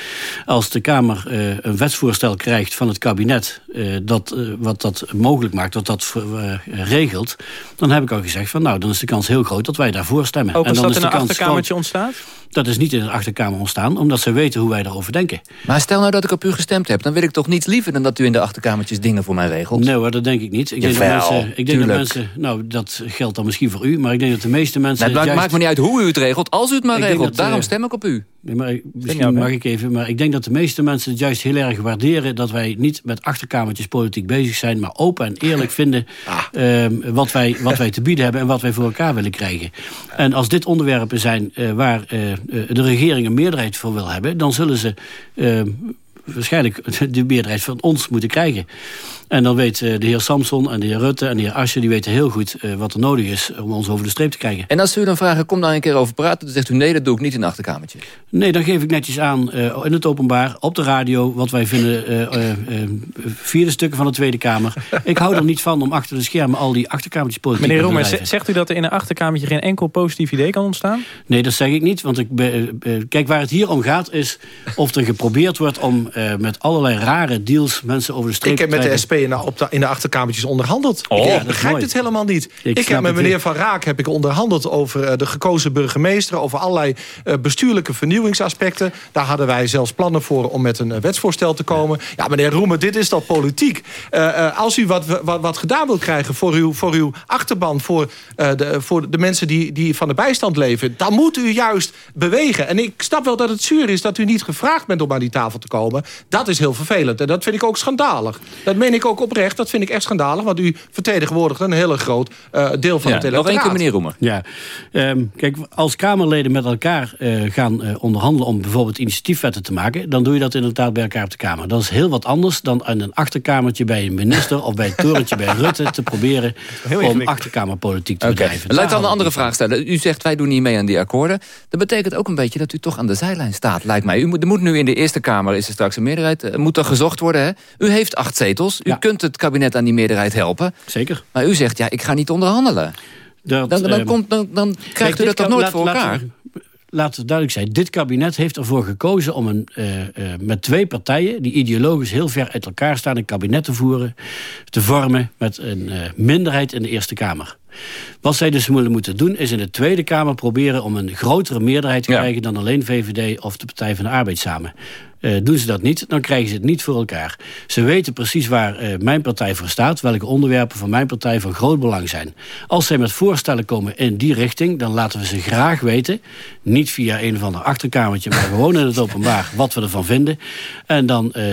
Als de Kamer een wetsvoorstel krijgt van het kabinet... dat, eh, wat dat mogelijk maakt, dat dat eh, regelt... dan heb ik al gezegd van nou, dan is de kans heel groot dat wij daarvoor stemmen. Ook en als dan dat is in een achterkamertje groot- ontstaat? Dat is niet in een achterkamer ontstaan, omdat ze weten hoe wij daarover denken. Maar stel nou dat ik op u gestemd heb... dan wil ik toch niets liever dan dat u in de achterkamertjes dingen voor mij regelt? Nee hoor, dat denk ik niet. Ik denk, dat mensen, ik denk dat mensen, nou dat geldt dan misschien voor u, maar ik denk dat de meeste mensen... Nee, het maakt, maakt me niet uit hoe u het regelt, als u het maar Ik regelt. dat, Daarom eh, stem ik op u. Nee, maar misschien mag ik even, maar ik denk dat de meeste mensen het juist heel erg waarderen dat wij niet met achterkamertjes politiek bezig zijn, maar open en eerlijk vinden ehm, wat, wij, wat wij te bieden hebben en wat wij voor elkaar willen krijgen. En als dit onderwerpen zijn eh, waar eh, de regering een meerderheid voor wil hebben, dan zullen ze ehm, waarschijnlijk de meerderheid van ons moeten krijgen. En dan weet eh, de heer Samson en de heer Rutte en de heer Asje... die weten heel goed eh, wat er nodig is om ons over de streep te krijgen. En als ze u dan vragen, kom daar een keer over praten... dan zegt u nee, dat doe ik niet in de achterkamertje. Nee, dan geef ik netjes aan eh, in het openbaar, op de radio... wat wij vinden eh, eh, eh, via de stukken van de Tweede Kamer. ik hou er niet van om achter de schermen al die achterkamertjes politiek Meneer bedrijven. zegt u dat er in een achterkamertje geen enkel positief idee kan ontstaan? Nee, dat zeg ik niet. Want ik eh, kijk, waar het hier om gaat is of er geprobeerd wordt... om eh, met allerlei rare deals mensen over de streep Ik heb te met de krijgen. SP in de, op de, in de achterkamertjes onderhandeld. Oh, ik dat begrijp het helemaal niet. Ik, heb met meneer. Van Raak heb ik onderhandeld over eh, de gekozen burgemeester... over allerlei eh, bestuurlijke vernieuwingsaspecten. Daar hadden wij zelfs plannen voor om met een eh, wetsvoorstel te komen. Ja, meneer Roemer, dit is toch politiek. Als u wat, wat, wat gedaan wil krijgen voor uw, voor uw achterban... voor, de, voor de mensen die, die van de bijstand leven... dan moet u juist bewegen. En ik snap wel dat het zuur is dat u niet gevraagd bent om aan die tafel te komen. Dat is heel vervelend. En dat vind ik ook schandalig. Dat meen ik ook oprecht. Dat vind ik echt schandalig. Want u vertegenwoordigt een hele groot eh, deel van Ja, het nog één keer, electoraat. meneer Roemer. Ja, Ehm, kijk, als Kamerleden met elkaar eh, gaan eh, onderhandelen om bijvoorbeeld initiatiefwetten te maken, dan doe je dat inderdaad bij elkaar op de Kamer. Dat is heel wat anders dan in een achterkamertje bij een minister of bij het torentje bij Rutte te proberen om achterkamerpolitiek te Oké, bedrijven. laat ik dan een andere vraag stellen. U zegt, wij doen niet mee aan die akkoorden. Dat betekent ook een beetje dat u toch aan de zijlijn staat, lijkt mij. U moet, er moet nu in de Eerste Kamer, is er straks een meerderheid... moet er gezocht worden, hè? U heeft acht zetels. U kunt het kabinet aan die meerderheid helpen. Zeker. Maar u zegt, ja, ik ga niet onderhandelen. Dat, dan, dan, ehm, komt, dan, dan krijgt u dat toch nooit laat- voor laten elkaar? we- Laat het duidelijk zijn. Dit kabinet heeft ervoor gekozen om een, eh, eh, met twee partijen... die ideologisch heel ver uit elkaar staan... een kabinet te voeren, te vormen... met een eh, minderheid in de Eerste Kamer. Wat zij dus moeten doen... is in de Tweede Kamer proberen om een grotere meerderheid te Ja. krijgen... dan alleen VVD of de Partij van de Arbeid samen. Uh, doen ze dat niet, dan krijgen ze het niet voor elkaar. Ze weten precies waar uh, mijn partij voor staat... welke onderwerpen van mijn partij van groot belang zijn. Als zij met voorstellen komen in die richting... dan laten we ze graag weten. Niet via een of ander achterkamertje... maar gewoon in het openbaar wat we ervan vinden. En dan uh,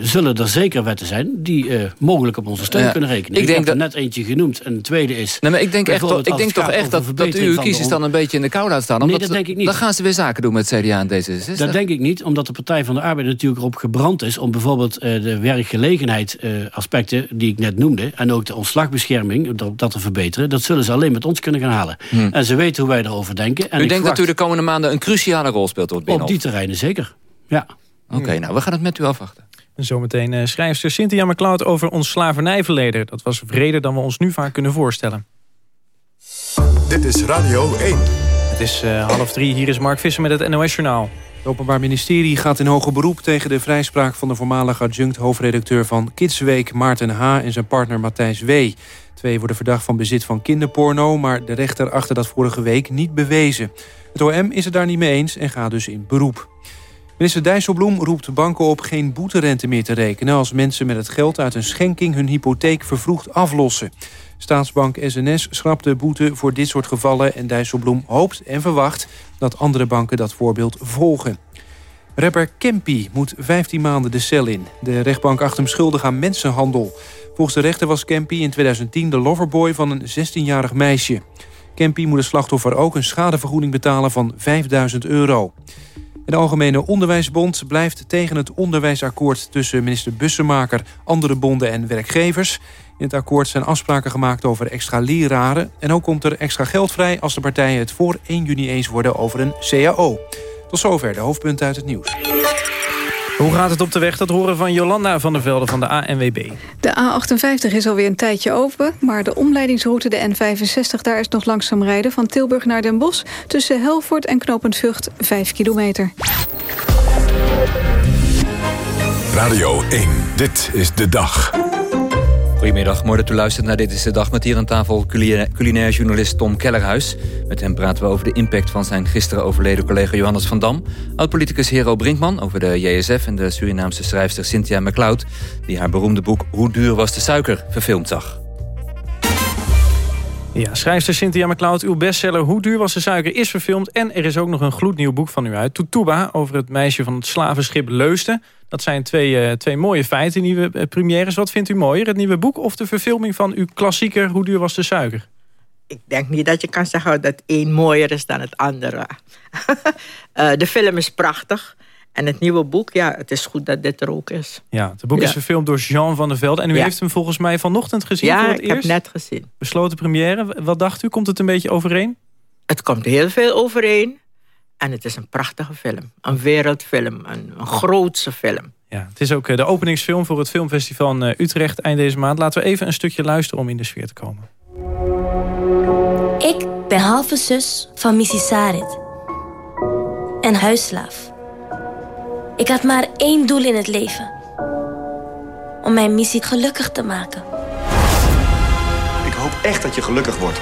zullen er zeker wetten zijn... die mogelijk op onze steun kunnen rekenen. Ik, ik denk heb dat... er net eentje genoemd. En de tweede is... Nee, maar ik denk, echt, ik denk toch echt dat, dat u uw kiezers dan een beetje in de kou laat staan. Omdat, nee, dat denk ik niet. Dan gaan ze weer zaken doen met CDA en D66. Dat denk ik niet, omdat de Partij van de Arbeid natuurlijk erop gebrand is... om bijvoorbeeld de werkgelegenheid aspecten die ik net noemde... en ook de ontslagbescherming, dat, dat te verbeteren... dat zullen ze alleen met ons kunnen gaan halen. Hmm. En ze weten hoe wij erover denken. En u denkt dat u de komende maanden een cruciale rol speelt op Op die terreinen, zeker. Ja. Oké, nou, we gaan het met u afwachten. En zometeen uh, schrijfster Cynthia McLeod over ons slavernijverleden. Dat was vreder dan we ons nu vaak kunnen voorstellen. Dit is Radio 1. Het is uh, half drie, hier is Mark Visser met het NOS-journaal. Het Openbaar Ministerie gaat in hoger beroep tegen de vrijspraak... van de voormalige adjunct hoofdredacteur van Kidsweek Maarten H. en zijn partner Matthijs W. Twee worden verdacht van bezit van kinderporno... maar de rechter achter dat vorige week niet bewezen. Het OM is het daar niet mee eens en gaat dus in beroep. Minister Dijsselbloem roept banken op geen boeterente meer te rekenen... als mensen met het geld uit een schenking hun hypotheek vervroegd aflossen. Staatsbank SNS schrapt de boete voor dit soort gevallen... en Dijsselbloem hoopt en verwacht dat andere banken dat voorbeeld volgen. Rapper Kempi moet 15 maanden de cel in. De rechtbank acht hem schuldig aan mensenhandel. Volgens de rechter was Kempi in 2010 de loverboy van een 16-jarig meisje. Kempi moet de slachtoffer ook een schadevergoeding betalen van 5000 euro. De Algemene Onderwijsbond blijft tegen het onderwijsakkoord... tussen minister Bussemaker, andere bonden en werkgevers. In het akkoord zijn afspraken gemaakt over extra leraren... en ook komt er extra geld vrij als de partijen het voor 1 juni eens worden over een CAO. Tot zover de hoofdpunten uit het nieuws. Hoe gaat het op de weg? Dat horen van Jolanda van der Velde van de ANWB. De A58 is alweer een tijdje open, maar de omleidingsroute de N65... daar is nog langzaam rijden van Tilburg naar Den Bosch... tussen Helvoort en Knopend Vught 5 kilometer. Radio 1, dit is de dag. Goedemiddag, mooi dat u luistert naar Dit is de Dag... met hier aan tafel culinair journalist Tom Kellerhuis. Met hem praten we over de impact van zijn gisteren overleden collega Johannes van Dam... oud-politicus Hero Brinkman over de JSF... en de Surinaamse schrijfster Cynthia McLeod... die haar beroemde boek Hoe duur was de suiker verfilmd zag. Ja, schrijfster Cynthia McLeod, uw bestseller Hoe duur was de suiker is verfilmd... en er is ook nog een gloednieuw boek van u uit, Tutuba... over het meisje van het slavenschip Leusden. Dat zijn twee, uh, twee mooie feiten, nieuwe uh, premières. Wat vindt u mooier, het nieuwe boek of de verfilming van uw klassieker Hoe duur was de suiker? Ik denk niet dat je kan zeggen dat één mooier is dan het andere. uh, de film is prachtig. En het nieuwe boek, ja, het is goed dat dit er ook is. Ja, het boek is verfilmd door Jean van der Velde. En u heeft hem volgens mij vanochtend gezien ja, voor het eerst? Ja, ik heb net gezien. Besloten première. Wat dacht u? Komt het een beetje overeen? Het komt heel veel overeen. En het is een prachtige film. Een wereldfilm. Een, een grootse film. Ja, het is ook eh, de openingsfilm voor het filmfestival in eh, Utrecht eind deze maand. Laten we even een stukje luisteren om in de sfeer te komen. Ik ben halve zus van Missy Sarit. En huisslaaf. Ik had maar één doel in het leven. Om mijn missie gelukkig te maken. Ik hoop echt dat je gelukkig wordt.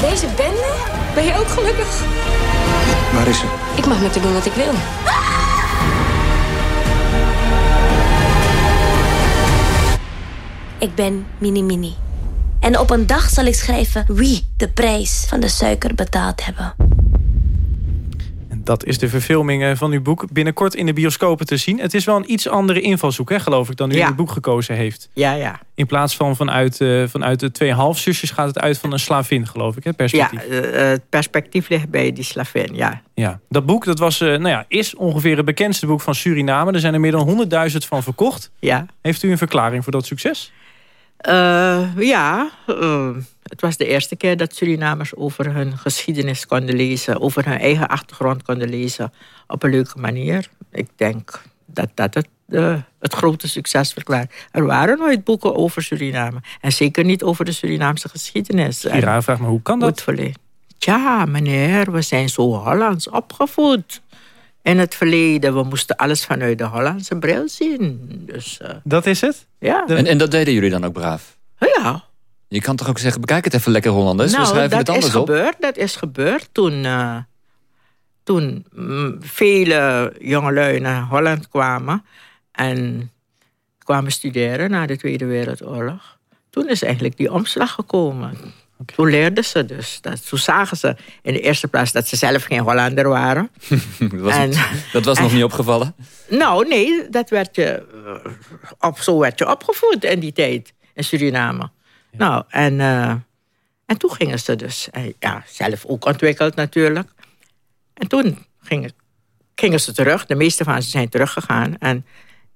Deze bende? Ben je ook gelukkig? Waar is ze? Ik mag met haar doen wat ik wil. Ik ben Mini Mini. En op een dag zal ik schrijven wie de prijs van de suiker betaald hebben. Dat is de verfilming eh, van uw boek binnenkort in de bioscopen te zien. Het is wel een iets andere invalshoek, hè, geloof ik, dan u in het boek gekozen heeft. Ja, ja. In plaats van vanuit, uh, vanuit de twee halfzusjes gaat het uit van een slavin, geloof ik, hè, perspectief. Ja, uh, het perspectief ligt bij die slavin, ja. Ja, dat boek dat was, nou ja, is ongeveer het bekendste boek van Suriname. Er zijn er meer dan 100.000 van verkocht. Ja. Heeft u een verklaring voor dat succes? Ja, het was de eerste keer dat Surinamers over hun geschiedenis konden lezen, over hun eigen achtergrond konden lezen op een leuke manier. Ik denk dat dat het, uh, het grote succes verklaart. Er waren nooit boeken over Suriname. En zeker niet over de Surinaamse geschiedenis. Ja, vraag me, hoe kan dat? Ja, meneer, we zijn zo Hollands opgevoed. In het verleden, we moesten alles vanuit de Hollandse bril zien. Dus, uh, dat is het? Ja. En, en dat deden jullie dan ook braaf? Ja, je kan toch ook zeggen, bekijk het even lekker Hollanders. Nou, We schrijven dat het anders is gebeurd, Dat is gebeurd toen... Uh, toen mm, vele jongelui naar Holland kwamen en kwamen studeren na de Tweede Wereldoorlog. Toen is eigenlijk die omslag gekomen. Toen leerden ze dus. Dat, toen zagen ze in de eerste plaats dat ze zelf geen Hollander waren. dat was, en, dat was nog niet opgevallen? Nou, nee, dat werd je, eh, op, zo werd je opgevoed in die tijd in Suriname. Nou, en, uh, en toen gingen ze dus, eh, ja, zelf ook ontwikkeld natuurlijk. En toen gingen, gingen ze terug. De meeste van ze zijn teruggegaan. En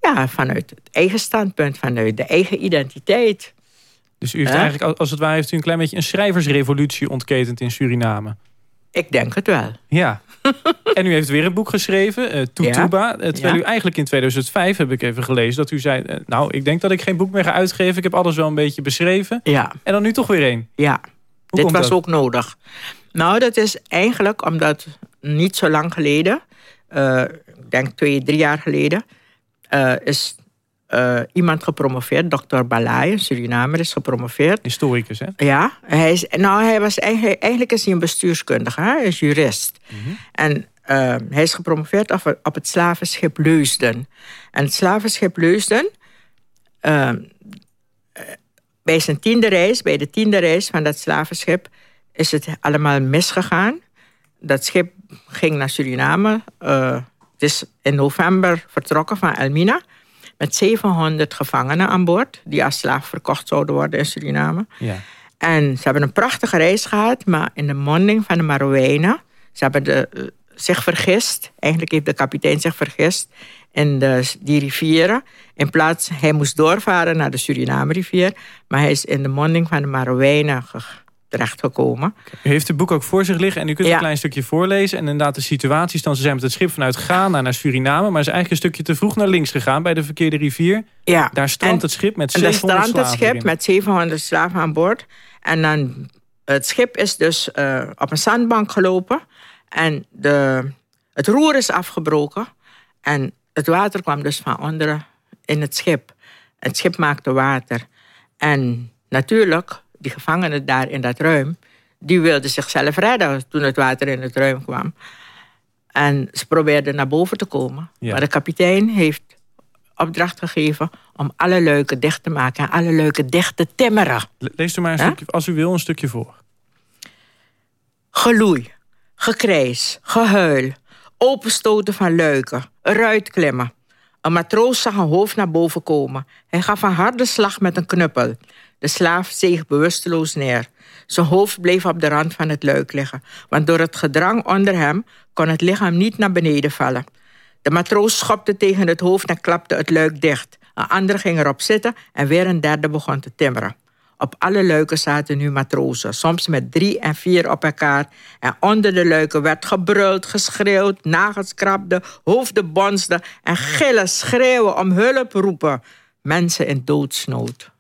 ja, vanuit het eigen standpunt, vanuit de eigen identiteit. Dus u heeft eigenlijk, als het ware, heeft u een klein beetje een schrijversrevolutie ontketend in Suriname. Ik denk het wel. Ja. en u heeft weer een boek geschreven, uh, Tutuba. Ja. Terwijl u eigenlijk in 2005, heb ik even gelezen, dat u zei... Uh, nou, ik denk dat ik geen boek meer ga uitgeven. Ik heb alles wel een beetje beschreven. Ja. En dan nu toch weer één. Ja, Hoe dit was dat? ook nodig. Nou, dat is eigenlijk omdat niet zo lang geleden... Uh, ik denk twee, drie jaar geleden... is uh, iemand gepromoveerd, dokter Balai, een Surinamer, is gepromoveerd. Historicus, hè? Ja, hij is, nou, hij was eigenlijk, eigenlijk is hij een bestuurskundige, hij is jurist. Mm -hmm. En uh, hij is gepromoveerd op, op, het slavenschip Leusden. En het slavenschip Leusden, uh, bij zijn tiende reis, bij de tiende reis van dat slavenschip, is het allemaal misgegaan. Dat schip ging naar Suriname. het is in november vertrokken van Elmina met 700 gevangenen aan boord... die als slaaf verkocht zouden worden in Suriname. Ja. En ze hebben een prachtige reis gehad... maar in de monding van de Marowijnen... ze hebben de, uh, zich vergist. Eigenlijk heeft de kapitein zich vergist in de, die rivieren. In plaats, hij moest doorvaren naar de Suriname-rivier... maar hij is in de monding van de Marowijnen terechtgekomen. U heeft het boek ook voor zich liggen en u kunt ja. een klein stukje voorlezen. En inderdaad de situaties dan. Ze zijn met het schip vanuit Ghana naar Suriname... maar ze is eigenlijk een stukje te vroeg naar links gegaan bij de verkeerde rivier. Ja. Daar strandt het schip met 700 700 slaven het schip erin. met 700 slaven aan boord. En dan, het schip is dus uh, op een zandbank gelopen. En de, het roer is afgebroken. En het water kwam dus van onderen in het schip. Het schip maakte water. En natuurlijk die gevangenen daar in dat ruim... die wilden zichzelf redden toen het water in het ruim kwam. En ze probeerden naar boven te komen. Ja. Maar de kapitein heeft opdracht gegeven... om alle luiken dicht te maken en alle luiken dicht te timmeren. Lees er maar een stukje, als u wil, een stukje voor. Geloei, gekrijs, gehuil, openstoten van luiken, eruit klimmen. Een matroos zag een hoofd naar boven komen. Hij gaf een harde slag met een knuppel. De slaaf zeeg bewusteloos neer. Zijn hoofd bleef op de rand van het luik liggen, want door het gedrang onder hem kon het lichaam niet naar beneden vallen. De matroos schopte tegen het hoofd en klapte het luik dicht. Een ander ging erop zitten en weer een derde begon te timmeren. Op alle luiken zaten nu matrozen, soms met drie en vier op elkaar. En onder de luiken werd gebruld, geschreeuwd, nagels krabden, hoofden bonsden... en gillen, schreeuwen, om hulp roepen. Mensen in doodsnood.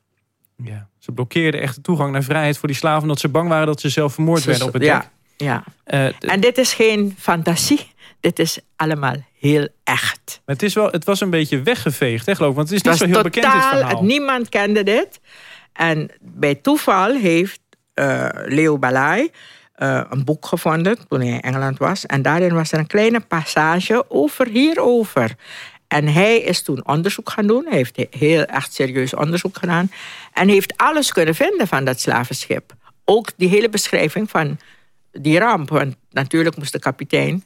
Ja. Ze blokkeerden echt de toegang naar vrijheid voor die slaven... omdat ze bang waren dat ze zelf vermoord werden op het dek. Ja, ja. Uh, en dit is geen fantasie. Dit is allemaal heel echt. Maar het, is wel, het was een beetje weggeveegd, hè, geloof ik? Want het is niet zo heel bekend, dit verhaal. Niemand kende dit. En bij toeval heeft uh, Leo Balai uh, een boek gevonden toen hij in Engeland was. En daarin was er een kleine passage over hierover. En hij is toen onderzoek gaan doen. Hij heeft heel echt serieus onderzoek gedaan. En heeft alles kunnen vinden van dat slavenschip. Ook die hele beschrijving van die ramp. Want natuurlijk moest de kapitein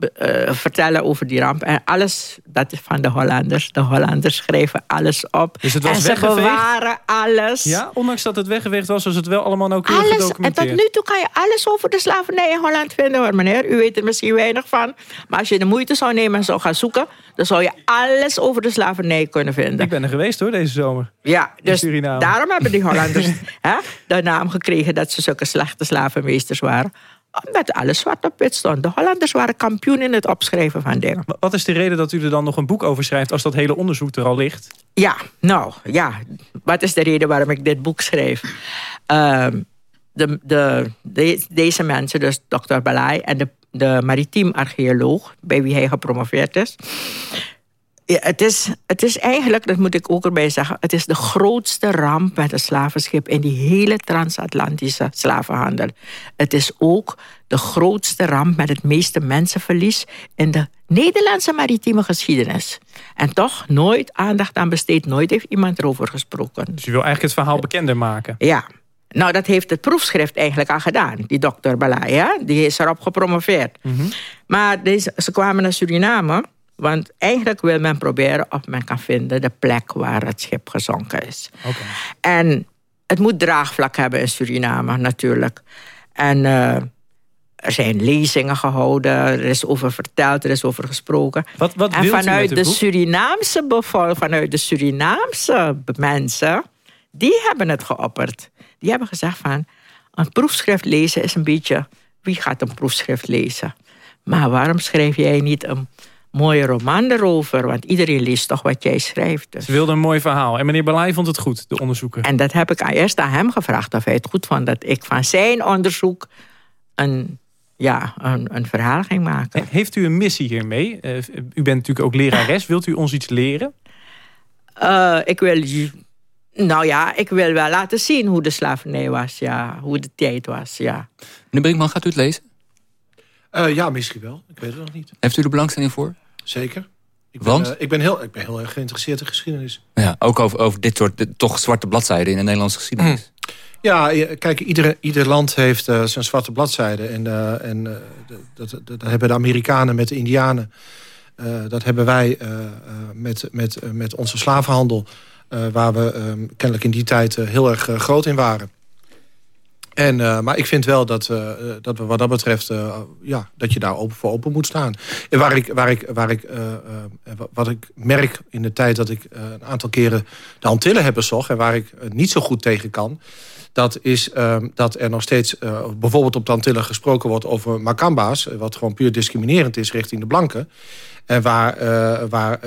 uh, vertellen over die ramp. En alles, dat is van de Hollanders. De Hollanders schrijven alles op. Dus het was en ze weggeveegd? bewaren alles. Ja, ondanks dat het weggeveegd was, was het wel allemaal nauwkeurig alles. En tot nu toe kan je alles over de slavernij in Holland vinden hoor meneer. U weet er misschien weinig van. Maar als je de moeite zou nemen en zou gaan zoeken... dan zou je alles over de slavernij kunnen vinden. Ik ben er geweest hoor, deze zomer. Ja, dus daarom hebben die Hollanders hè, de naam gekregen... dat ze zulke slechte slavenmeesters waren omdat alles zwart op wit stond. De Hollanders waren kampioen in het opschrijven van dingen. Wat is de reden dat u er dan nog een boek over schrijft... als dat hele onderzoek er al ligt? Ja, nou, ja. Wat is de reden waarom ik dit boek schreef? Uh, de, de, de, deze mensen, dus dokter Balai... en de, de maritiem archeoloog, bij wie hij gepromoveerd is... Ja, het, is, het is eigenlijk, dat moet ik ook erbij zeggen... het is de grootste ramp met een slavenschip... in die hele transatlantische slavenhandel. Het is ook de grootste ramp met het meeste mensenverlies in de Nederlandse maritieme geschiedenis. En toch nooit aandacht aan besteed, nooit heeft iemand erover gesproken. Dus je wil eigenlijk het verhaal bekender maken? Ja. Nou, dat heeft het proefschrift eigenlijk al gedaan, die dokter Balaya. Die is erop gepromoveerd. Mhm. Maar deze, ze kwamen naar Suriname, want eigenlijk wil men proberen of men kan vinden de plek waar het schip gezonken is. En het moet draagvlak hebben in Suriname natuurlijk. En eh, er zijn lezingen gehouden, er is over verteld, er is over gesproken. Wat, wat en vanuit de? Surinaamse bevolking, vanuit de Surinaamse mensen, die hebben het geopperd. Die hebben gezegd van, een proefschrift lezen is een beetje, wie gaat een proefschrift lezen? Maar waarom schrijf jij niet een mooie roman erover? Want iedereen leest toch wat jij schrijft. Dus. Ze wilde een mooi verhaal. En meneer Berlij vond het goed, de onderzoeker. En dat heb ik aan- eerst aan hem gevraagd of hij het goed vond dat ik van zijn onderzoek een, ja, een, een verhaal ging maken. Heeft u een missie hiermee? Eh, u bent natuurlijk ook lerares. Wilt u ons iets leren? Eh, ik wil, nou ja, ik wil wel laten zien hoe de slavernij was, ja, hoe de tijd was, ja. Meneer Brinkman, gaat u het lezen? Eh, ja, misschien wel. Ik weet het nog niet. Heeft u er belangstelling voor? Zeker. Ik ben, Want? eh, ik, ben heel, ik ben heel erg geïnteresseerd in geschiedenis. Ja, ook over, over dit soort de- toch zwarte bladzijden in de Nederlandse geschiedenis. Ja, je- kijk, ieder, ieder land heeft eh, zijn zwarte bladzijde. En, eh, en eh, dat, dat, dat hebben de Amerikanen met de Indianen. Eh, dat hebben wij eh, eh, met, met, met onze slavenhandel. eh, waar we eh, kennelijk in die tijd heel erg groot in waren. En, eh, maar ik vind wel dat, eh, eh, dat we wat dat betreft... ja, dat je daar open voor open moet staan. En waar ik, waar ik, waar ik, wat ik merk in de tijd dat ik een aantal keren de Antillen heb bezocht... en waar ik niet zo goed tegen kan... dat is ehm, dat er nog steeds eh, bijvoorbeeld op de Antillen gesproken wordt over Macamba's... eh, wat gewoon puur discriminerend is richting de blanken... En waar, eh, waar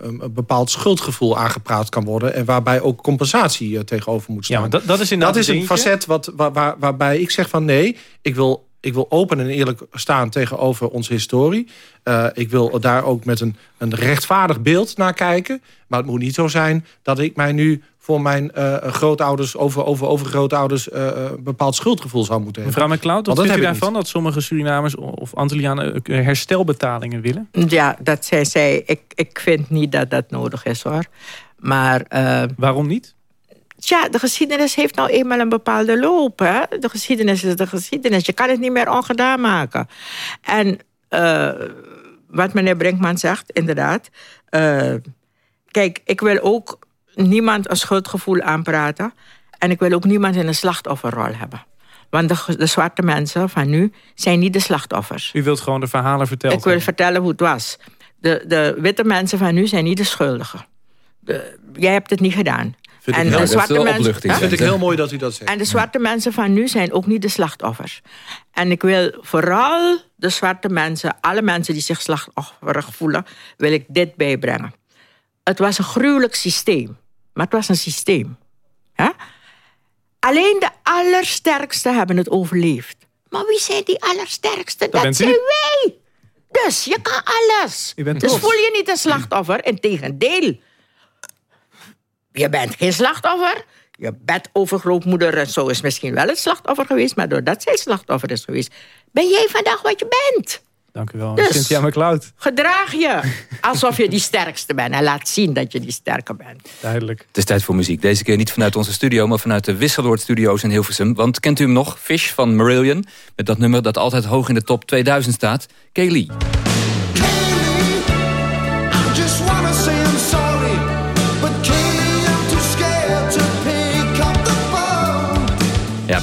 een bepaald schuldgevoel aangepraat kan worden... en waarbij ook compensatie tegenover moet staan. Ja, dat, dat is inderdaad Dat is een dingetje. facet wat, waar, waar- waarbij ik zeg van nee, ik wil, ik wil open en eerlijk staan tegenover onze historie. Eh, ik wil daar ook met een, een rechtvaardig beeld naar kijken. Maar het moet niet zo zijn dat ik mij nu voor mijn eh, grootouders, over, over, overgrootouders, eh, eh, een bepaald schuldgevoel zou moeten hebben. Mevrouw McLeod, wat vindt u heb ik daarvan? Dat sommige Surinamers of Antillianen eh, herstelbetalingen willen? Ja, dat zij zei, ik, ik vind niet dat dat nodig is hoor. Maar... eh, Waarom niet? Tja, de geschiedenis heeft nou eenmaal een bepaalde loop. Hè? De geschiedenis is de geschiedenis. Je kan het niet meer ongedaan maken. En eh, wat meneer Brinkman zegt, inderdaad. eh, kijk, ik wil ook niemand een schuldgevoel aanpraten. En ik wil ook niemand in een slachtofferrol hebben. Want de, de zwarte mensen van nu zijn niet de slachtoffers. U wilt gewoon de verhalen vertellen. Ik wil vertellen hoe het was. De, de witte mensen van nu zijn niet de schuldigen. De, jij hebt het niet gedaan. Vind ik en is zwarte mensen. vind ik heel mooi dat u dat zegt. En de zwarte mensen van nu zijn ook niet de slachtoffers. En ik wil vooral de zwarte mensen, alle mensen die zich slachtofferig voelen, wil ik dit bijbrengen. Het was een gruwelijk systeem, maar het was een systeem. Alleen de allersterkste hebben het overleefd. Maar wie zijn die allersterkste? Dat, zijn wij. Dus je kan alles. Dus trots. voel je niet een slachtoffer. Integendeel. Je bent geen slachtoffer. Je bedovergrootmoeder en zo is misschien wel het slachtoffer geweest... maar doordat zij slachtoffer is geweest... ben jij vandaag wat je bent. Dank u wel. Dus- Cynthia McLeod. Gedraag je alsof je die sterkste bent... en laat zien dat je die sterke bent. Duidelijk. Het is tijd voor muziek. Deze keer niet vanuit onze studio, maar vanuit de Wisseloord Studios in Hilversum. Want kent u hem nog? Fish van Marillion. Met dat nummer dat altijd hoog in de top 2000 staat. Kaylee.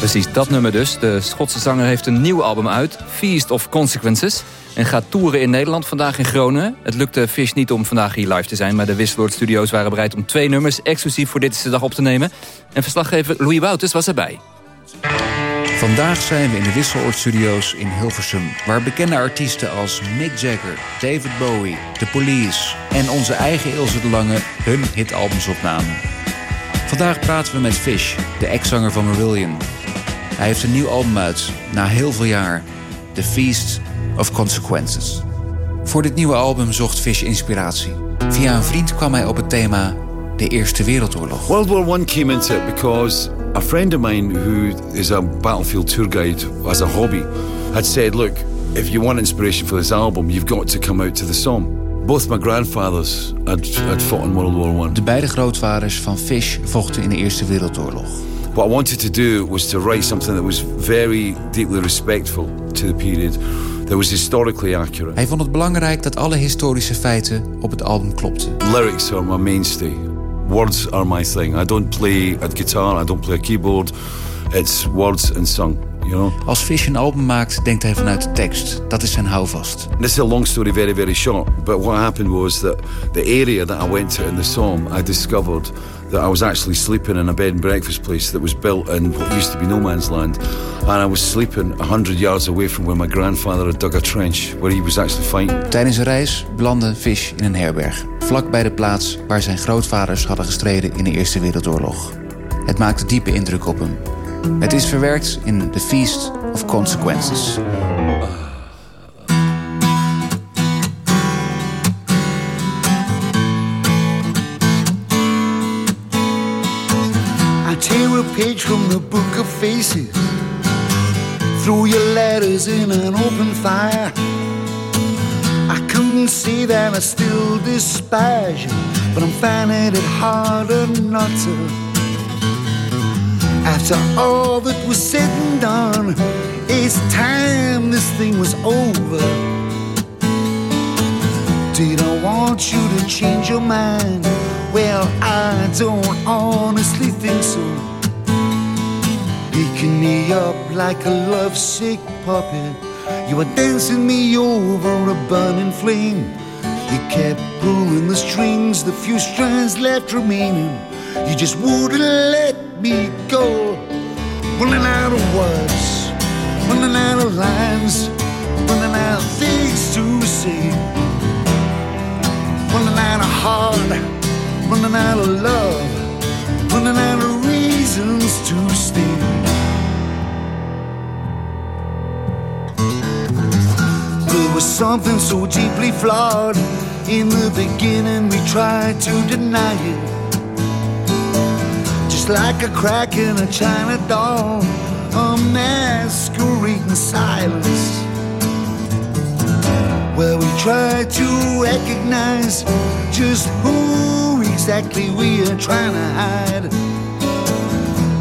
Precies. Dat nummer dus. De Schotse zanger heeft een nieuw album uit. Feast of Consequences. En gaat toeren in Nederland, vandaag in Groningen. Het lukte Fish niet om vandaag hier live te zijn... maar de Wisseloord Studios waren bereid om twee nummers... exclusief voor Dit Dag op te nemen. En verslaggever Louis Wouters was erbij. Vandaag zijn we in de Wisseloord Studios in Hilversum... waar bekende artiesten als Mick Jagger, David Bowie, The Police... en onze eigen Ilse de Lange hun hitalbums opnamen. Vandaag praten we met Fish, de ex-zanger van Marillion. Hij heeft een nieuw album uit, na heel veel jaar. The Feast of Consequences. Voor dit nieuwe album zocht Fish inspiratie. Via een vriend kwam hij op het thema de Eerste Wereldoorlog. World War I came into it because a friend of mine who is a battlefield tour guide as a hobby had said, look, if you want inspiration for this album, you've got to come out to the Somme. Both my grandfathers had, had fought in World War One. De beide grootvaders van Fish vochten in de Eerste Wereldoorlog. What I wanted to do was to write something that was very deeply respectful to the period, that was historically accurate. Hij vond het belangrijk dat alle historische feiten op het album klopten. Lyrics are my mainstay. Words are my thing. I don't play a guitar, I don't play a keyboard. It's words and song, you know. Als Fish een album maakt, denkt hij vanuit de tekst. Dat is zijn houvast. This is a long story, very, very short. But what happened was that the area that I went to in the Somme, I discovered that I was actually sleeping in a bed and breakfast place that was built in what used to be no man's land. And I was sleeping 100 yards away from where my grandfather had dug a trench, where he was actually fighting. Tijdens een reis belandde Fish in een herberg. Vlak bij de plaats waar zijn grootvaders hadden gestreden in de Eerste Wereldoorlog. Het maakte diepe indruk op hem. Het is verwerkt in The Feast of Consequences. I tear a page from the book of faces. Throw your letters in an open fire. I couldn't say that I still despise you, but I'm finding it harder not to. After all that was said and done, it's time this thing was over. Did I want you to change your mind? Well, I don't honestly think so. Picking me up like a lovesick puppet. You were dancing me over a burning flame. You kept pulling the strings, the few strands left remaining. You just wouldn't let me go. Running out of words, running out of lines, running out of things to say. Running out of heart, running out of love, running out of reasons to stay. There was something so deeply flawed in the beginning, we tried to deny it. Just like a crack in a china doll, a masquerading silence. Where we try to recognize just who exactly we are trying to hide.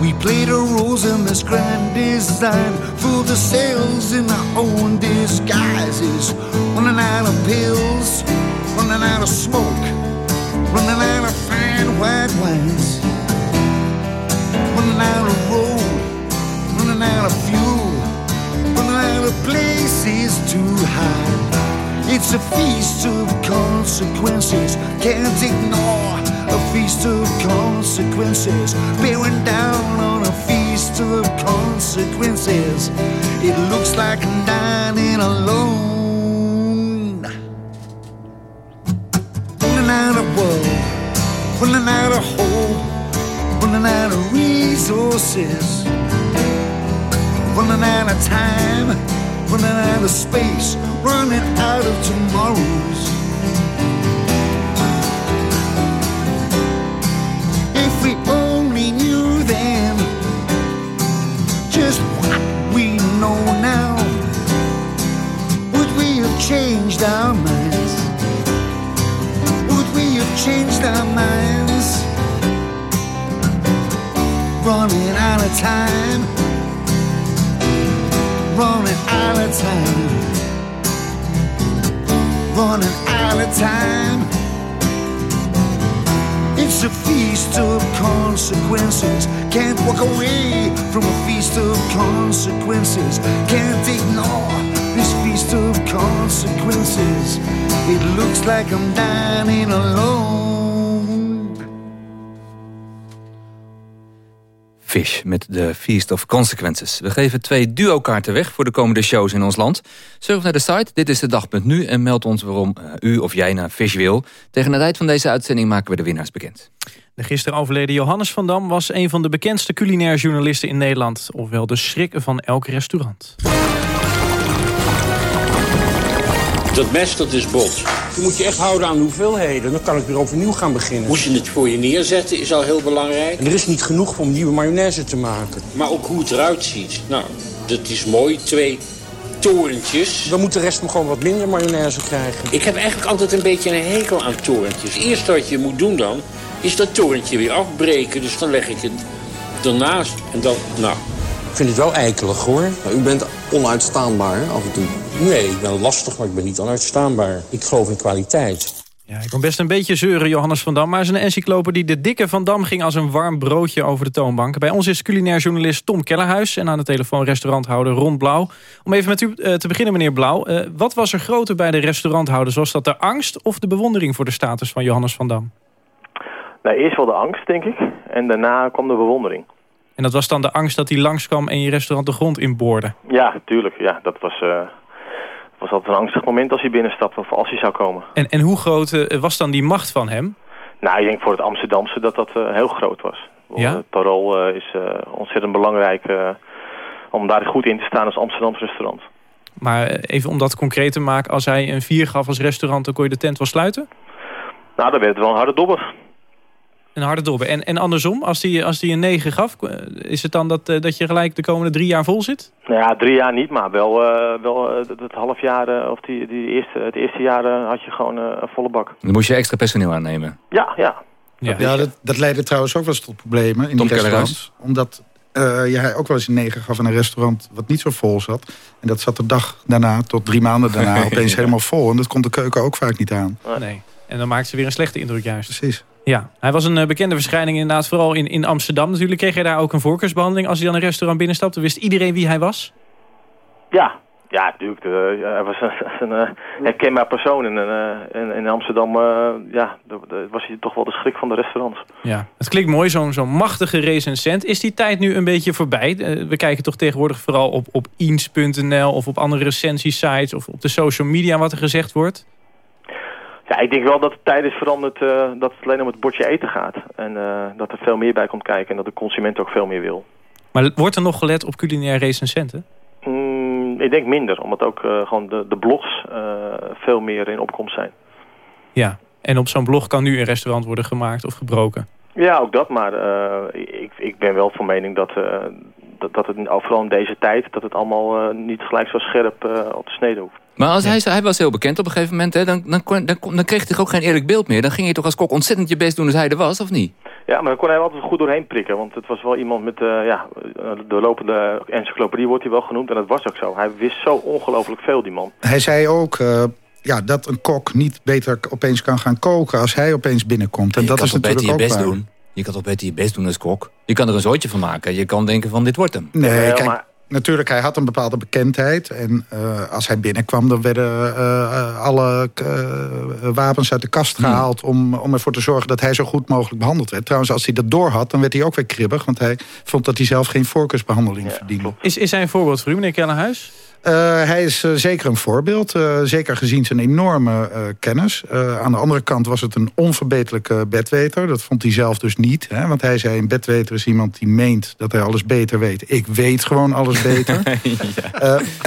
We played a roles in this grand design for the sales in our own disguises. Running out of pills, running out of smoke, running out of fuel, running out of places to hide. It's a feast of consequences, can't ignore a feast of consequences, bearing down on a feast of consequences. It looks like I'm dining alone. Running out of world, running out of hope, running out of resources, running out of time, running out of space, running out of tomorrows. If we only knew then just what we know now, would we have changed our minds? Would we have changed our minds? Running out of time, running out of time, running out of time. It's a feast of consequences. Can't walk away from a feast of consequences. Can't ignore this feast of consequences. It looks like I'm dining alone. Fish met de Feast of Consequences. We geven twee duo-kaarten weg voor de komende shows in ons land. Surf naar de site, dit is de dag.nu... en meld ons waarom eh, u of jij naar Fish wil. Tegen het eind van deze uitzending maken we de winnaars bekend. De gisteren overleden Johannes van Dam was een van de bekendste culinair journalisten in Nederland. Ofwel de schrik van elk restaurant. Dat mes, dat is bot. Je moet je echt houden aan de hoeveelheden. Dan kan ik weer overnieuw gaan beginnen. Hoe je het voor je neerzetten is al heel belangrijk. En er is niet genoeg om nieuwe mayonaise te maken. Maar ook hoe het eruit ziet. Nou, dat is mooi. Twee torentjes. Dan moet de rest gewoon wat minder mayonaise krijgen. Ik heb eigenlijk altijd een beetje een hekel aan torentjes. Het eerste wat je moet doen dan, is dat torentje weer afbreken. Dus dan leg ik het ernaast en dan, nou... Ik vind het wel eikelig, hoor. u bent onuitstaanbaar af en toe. Nee, ik ben lastig, maar ik ben niet onuitstaanbaar. Ik geloof in kwaliteit. Ja, ik kon best een beetje zeuren, Johannes van Dam. Maar zijn encyclopedie De Dikke van Dam ging als een warm broodje over de toonbank. Bij ons is culinair journalist Tom Kellerhuis... en aan de telefoon restauranthouder Ron Blauw. Om even met u uh, te beginnen, meneer Blauw. Uh, wat was er groter bij de restauranthouders? Was dat de angst of de bewondering voor de status van Johannes van Dam? Nou, eerst wel de angst, denk ik. En daarna kwam de bewondering. En dat was dan de angst dat hij langskwam en je restaurant de grond inboorde? Ja, tuurlijk. Ja, dat was... Uh was altijd een angstig moment als hij binnenstapt of als hij zou komen. En, en hoe groot uh, was dan die macht van hem? Nou, ik denk voor het Amsterdamse dat dat uh, heel groot was. Ja? Het parool is ontzettend belangrijk om daar goed in te staan als Amsterdams restaurant. Maar even om dat concreet te maken, als hij een 4 gaf als restaurant, dan kon je de tent wel sluiten? Nou, dan werd het wel een harde dobber. Een harde dobber. En, en andersom, als hij als die een 9 gaf, is het dan dat, dat je gelijk de komende drie jaar vol zit? Nou ja, drie jaar niet, maar wel, uh, wel uh, het half jaar uh, of die, die eerste, het eerste jaar had je gewoon een volle bak. Dan moest je extra personeel aannemen? Ja, ja. Ja, ja dat, dat leidde trouwens ook wel eens tot problemen in Tom die restaurants. Omdat jij ook wel eens een negen gaf aan een restaurant wat niet zo vol zat. En dat zat de dag daarna, tot drie maanden daarna, opeens helemaal vol. En dat komt de keuken ook vaak niet aan. Nee. En dan maakt ze weer een slechte indruk juist. Precies. Ja, hij was een uh, bekende verschijning inderdaad, vooral in, in Amsterdam natuurlijk. Kreeg hij daar ook een voorkeursbehandeling als hij dan een restaurant binnenstapte? Wist iedereen wie hij was? Ja, ja natuurlijk. Uh, hij was een, een uh, herkenbaar persoon. En in, in Amsterdam ja, was hij toch wel de schrik van de restaurants. Ja, het klinkt mooi, zo'n zo'n machtige recensent. Is die tijd nu een beetje voorbij? we kijken toch tegenwoordig vooral op, op eens.nl of op andere recensiesites of op de social media wat er gezegd wordt? Ja, ik denk wel dat de tijd is veranderd uh, dat het alleen om het bordje eten gaat. En uh, dat er veel meer bij komt kijken en dat de consument ook veel meer wil. Maar wordt er nog gelet op culinair recensenten? Mm, ik denk minder, omdat ook uh, gewoon de, de blogs veel meer in opkomst zijn. Ja, en op zo'n blog kan nu een restaurant worden gemaakt of gebroken? Ja, ook dat, maar ik, ik ben wel van mening dat, dat, dat het vooral in deze tijd... dat het allemaal niet gelijk zo scherp op de snede hoeft. Maar als hij, hij was heel bekend op een gegeven moment, hè, dan, dan, kon, dan, dan kreeg hij ook geen eerlijk beeld meer. Dan ging je toch als kok ontzettend je best doen als hij er was, of niet? Ja, maar dan kon hij altijd goed doorheen prikken. Want het was wel iemand met, uh, ja, de lopende encyclopedie wordt hij wel genoemd. En dat was ook zo. Hij wist zo ongelooflijk veel, die man. Hij zei ook... Uh, ja, dat een kok niet beter opeens kan gaan koken als hij opeens binnenkomt. En je dat kan is natuurlijk je ook best waar. doen. Je kan toch beter je best doen als kok. Je kan er een zootje van maken. Je kan denken van dit wordt hem. Nee, kijk, maar- natuurlijk, hij had een bepaalde bekendheid. En eh, als hij binnenkwam, dan werden eh, alle eh, wapens uit de kast gehaald... Om, om ervoor te zorgen dat hij zo goed mogelijk behandeld werd. Trouwens, als hij dat door had, dan werd hij ook weer kribbig. Want hij vond dat hij zelf geen voorkeursbehandeling verdiende. Is, is hij een voorbeeld voor u, meneer Kellenhuis? Eh, hij is eh, zeker een voorbeeld, eh, zeker gezien zijn enorme kennis. Aan de andere kant was het een onverbeterlijke bedweter. Dat vond hij zelf dus niet. Hè? Want hij zei, een bedweter is iemand die meent dat hij alles beter weet. Ik weet gewoon alles beter.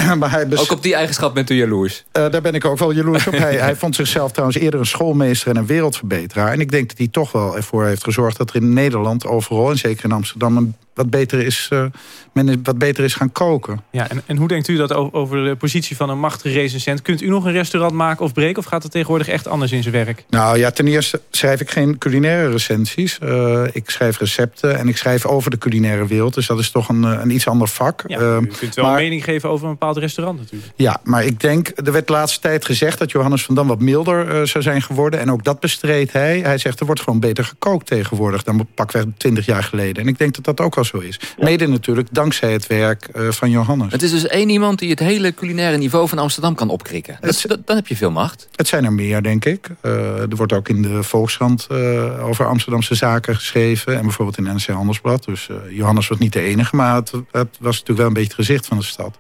Maar hij Ook op die eigenschap bent u jaloers. daar ben ik ook wel jaloers op. Hij, hij vond zichzelf trouwens eerder een schoolmeester en een wereldverbeteraar. En ik denk dat hij toch wel ervoor heeft gezorgd... dat er in Nederland overal, en zeker in Amsterdam... een wat beter is, eh, men wat beter is gaan koken. Ja, en, en hoe denkt u dat over de positie van een machtige recensent? Kunt u nog een restaurant maken of breken? Of gaat het tegenwoordig echt anders in zijn werk? Nou ja, ten eerste schrijf ik geen culinaire recensies. Eh, ik schrijf recepten en ik schrijf over de culinaire wereld. Dus dat is toch een, eh, een iets ander vak. Ja, Ehm, u kunt wel maar- een mening geven over een bepaald restaurant natuurlijk. Ja, maar ik denk, er werd de laatste tijd gezegd... dat Johannes van Dam wat milder zou zijn geworden. En ook dat bestreed hij. Hij zegt, er wordt gewoon beter gekookt tegenwoordig... dan pakweg 20 jaar geleden. En ik denk dat dat ook wel zo is. Mede natuurlijk dankzij het werk eh, van Johannes. Het is dus één iemand die het hele culinaire niveau van Amsterdam kan opkrikken. Dat, dat- dan heb je veel macht. Het zijn er meer, denk ik. Eh, er wordt ook in de Volkskrant eh, over Amsterdamse zaken geschreven. En bijvoorbeeld in NRC Handelsblad. Dus eh, Johannes was niet de enige. Maar het, het was natuurlijk wel een beetje het gezicht van de stad.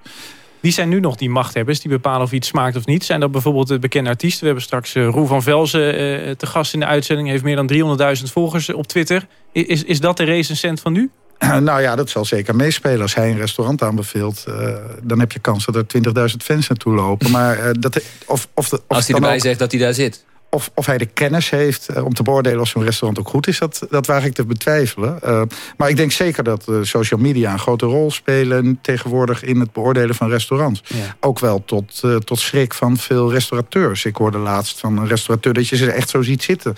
Wie zijn nu nog die machthebbers die bepalen of iets smaakt of niet? Zijn dat bijvoorbeeld de bekende artiesten? We hebben straks Roel van Velzen eh, te gast in de uitzending. Heeft meer dan 300.000 volgers op Twitter. Is, is dat de recensent van nu? nou ja, dat zal zeker meespelen. Als hij een restaurant aanbeveelt, eh, dan heb je kans dat er 20.000 fans naartoe lopen. Maar eh, dat, of, of, de, of Als hij erbij ook- zegt dat hij daar zit. Of, of hij de kennis heeft eh, om te beoordelen of zo'n restaurant ook goed is, dat, dat waag ik te betwijfelen. Uh, maar ik denk zeker dat uh, social media een grote rol spelen tegenwoordig in het beoordelen van restaurants. Ja. Ook wel tot, tot schrik van veel restaurateurs. Ik hoorde laatst van een restaurateur dat je ze echt zo ziet zitten.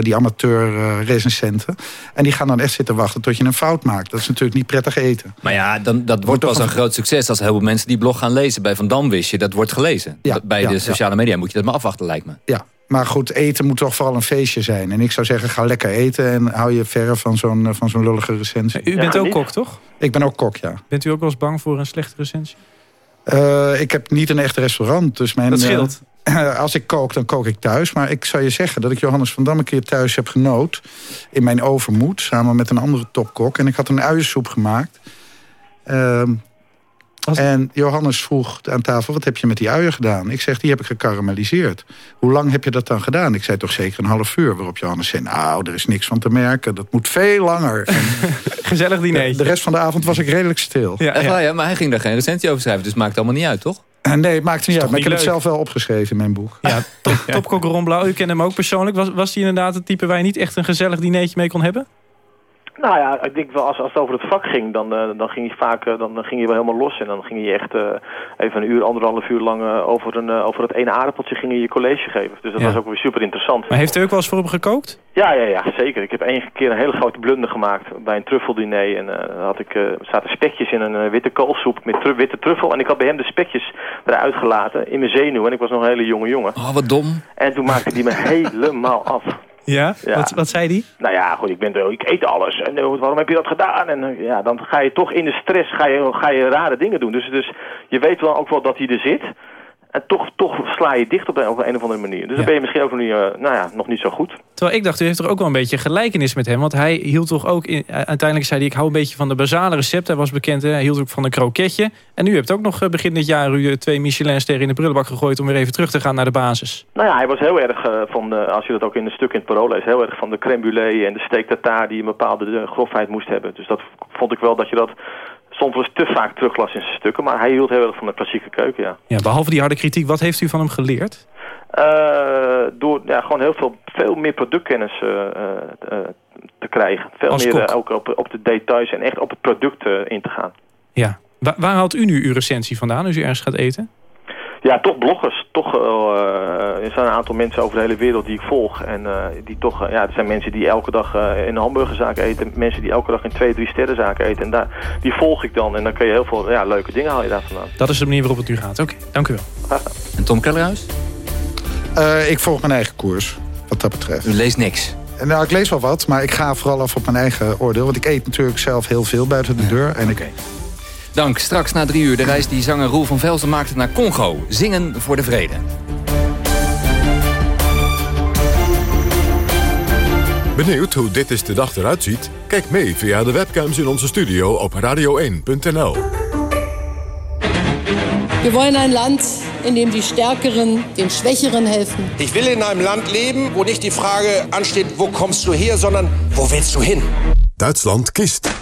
die amateur-recensenten. en die gaan dan echt zitten wachten tot je een fout maakt. Dat is natuurlijk niet prettig eten. Maar ja, dan, dat wordt pas een groot succes als heel veel mensen die blog gaan lezen. Bij Van Dam wist je, dat wordt gelezen. Ja, Bij de sociale media moet je dat maar afwachten, lijkt me. Ja, maar goed, eten moet toch vooral een feestje zijn. En ik zou zeggen, ga lekker eten en hou je verre van zo'n van zo'n lullige recensie. U bent ook kok, toch? Ik ben ook kok, ja. Bent u ook wel eens bang voor een slechte recensie? Uh, ik heb niet een echt restaurant. Dus mijn, dat scheelt. Uh, als ik kook, dan kook ik thuis. Maar ik zou je zeggen dat ik Johannes van Dam een keer thuis heb genood. In mijn overmoed, samen met een andere topkok. En ik had een uiensoep gemaakt. Uh, en Johannes vroeg aan tafel, wat heb je met die uien gedaan? Ik zeg, die heb ik gekarameliseerd. Hoe lang heb je dat dan gedaan? Ik zei, toch zeker een half uur. Waarop Johannes zei, nou, er is niks van te merken. Dat moet veel langer. Gezellig diner. De, de, rest van de avond was ik redelijk stil. Ja, ja. ja, maar hij ging daar geen recensie over schrijven. Dus het maakt allemaal niet uit, toch? Uh, nee, het maakt niet uit. Maar ik heb het zelf wel opgeschreven in mijn boek. Ja, top, topkok Ron Blauw, u kent hem ook persoonlijk. Was, was hij inderdaad het type waar je niet echt een gezellig dinertje mee kon hebben? Nou ja, ik denk wel als, als het over het vak ging, dan, uh, dan ging je vaak uh, dan ging je wel helemaal los. En dan ging je echt uh, even een uur, anderhalf uur lang over, een, over het ene aardappeltje ging je, je college geven. Dus dat Ja. was ook weer super interessant. Maar heeft u ook wel eens voor hem gekookt? Ja, ja, ja, zeker. Ik heb één keer een hele grote blunder gemaakt bij een truffeldiner. En eh dan had ik, eh, er zaten spekjes in een eh, witte koolsoep met tru- witte truffel. En ik had bij hem de spekjes eruit gelaten in mijn zenuw. En ik was nog een hele jonge jongen. Oh, wat dom. En toen maakte die me helemaal af. Ja? Ja. Wat, wat zei die? Nou ja, goed, ik, ben, ik eet alles. En eh, waarom heb je dat gedaan? En eh, ja, dan ga je toch in de stress ga je, ga je rare dingen doen. Dus, dus je weet wel ook wel dat hij er zit. En toch, toch sla je dicht op een, op een of andere manier. Dus dan ben je misschien ook nog niet, eh, nou ja, nog niet zo goed. Terwijl ik dacht, u heeft toch ook wel een beetje gelijkenis met hem. Want hij hield toch ook, in, uiteindelijk zei hij... ik hou een beetje van de basale recepten. Hij was bekend, hè? hij hield ook van een kroketje. En u hebt ook nog eh, begin dit jaar u eh, twee Michelinsterren in de prullenbak gegooid... om weer even terug te gaan naar de basis. Nou ja, hij was heel erg eh, van, de, als je dat ook in een stuk in het parool leest... heel erg van de crème brûlée en de steak tartare... die een bepaalde eh, grofheid moest hebben. Dus dat vond ik wel dat je dat soms eens te vaak teruglas in zijn stukken. Maar hij hield heel erg van de klassieke keuken, ja. Ja, behalve die harde kritiek, wat heeft u van hem geleerd? Eh, door ja, gewoon heel veel, veel meer productkennis eh, eh, te krijgen. Veel Als meer ook op, op de details en echt op het product in te gaan. Ja. Wa- waar haalt u nu uw recensie vandaan als u ergens gaat eten? Ja, toch bloggers. Toch, wel, eh, er zijn een aantal mensen over de hele wereld die ik volg. En eh, die toch, eh, ja, er zijn mensen die elke dag eh, in een hamburgerzaak eten. Mensen die elke dag in twee, drie sterrenzaken eten. En daar, die volg ik dan. En dan kun je heel veel ja, leuke dingen haal je daar vandaan. Dat is de manier waarop het nu gaat. Oké, dank u wel. En Tom Kellerhuis? Eh, ik volg mijn eigen koers, wat dat betreft. U leest niks? Nou, ik lees wel wat, maar ik ga vooral af op mijn eigen oordeel. Want ik eet natuurlijk zelf heel veel buiten de deur. En ik... Dank. Straks na drie uur de reis die zanger Roel van Velzen maakte naar Congo. Zingen voor de vrede. Benieuwd hoe dit is de dag eruit ziet? Kijk mee via de webcams in onze studio op radio1.nl. Wir wollen ein Land, in dem die Stärkeren den Schwächeren helfen. Ich will in einem Land leben, wo nicht die Frage ansteht, wo kommst du her, sondern wo willst du hin? Duitsland kiest.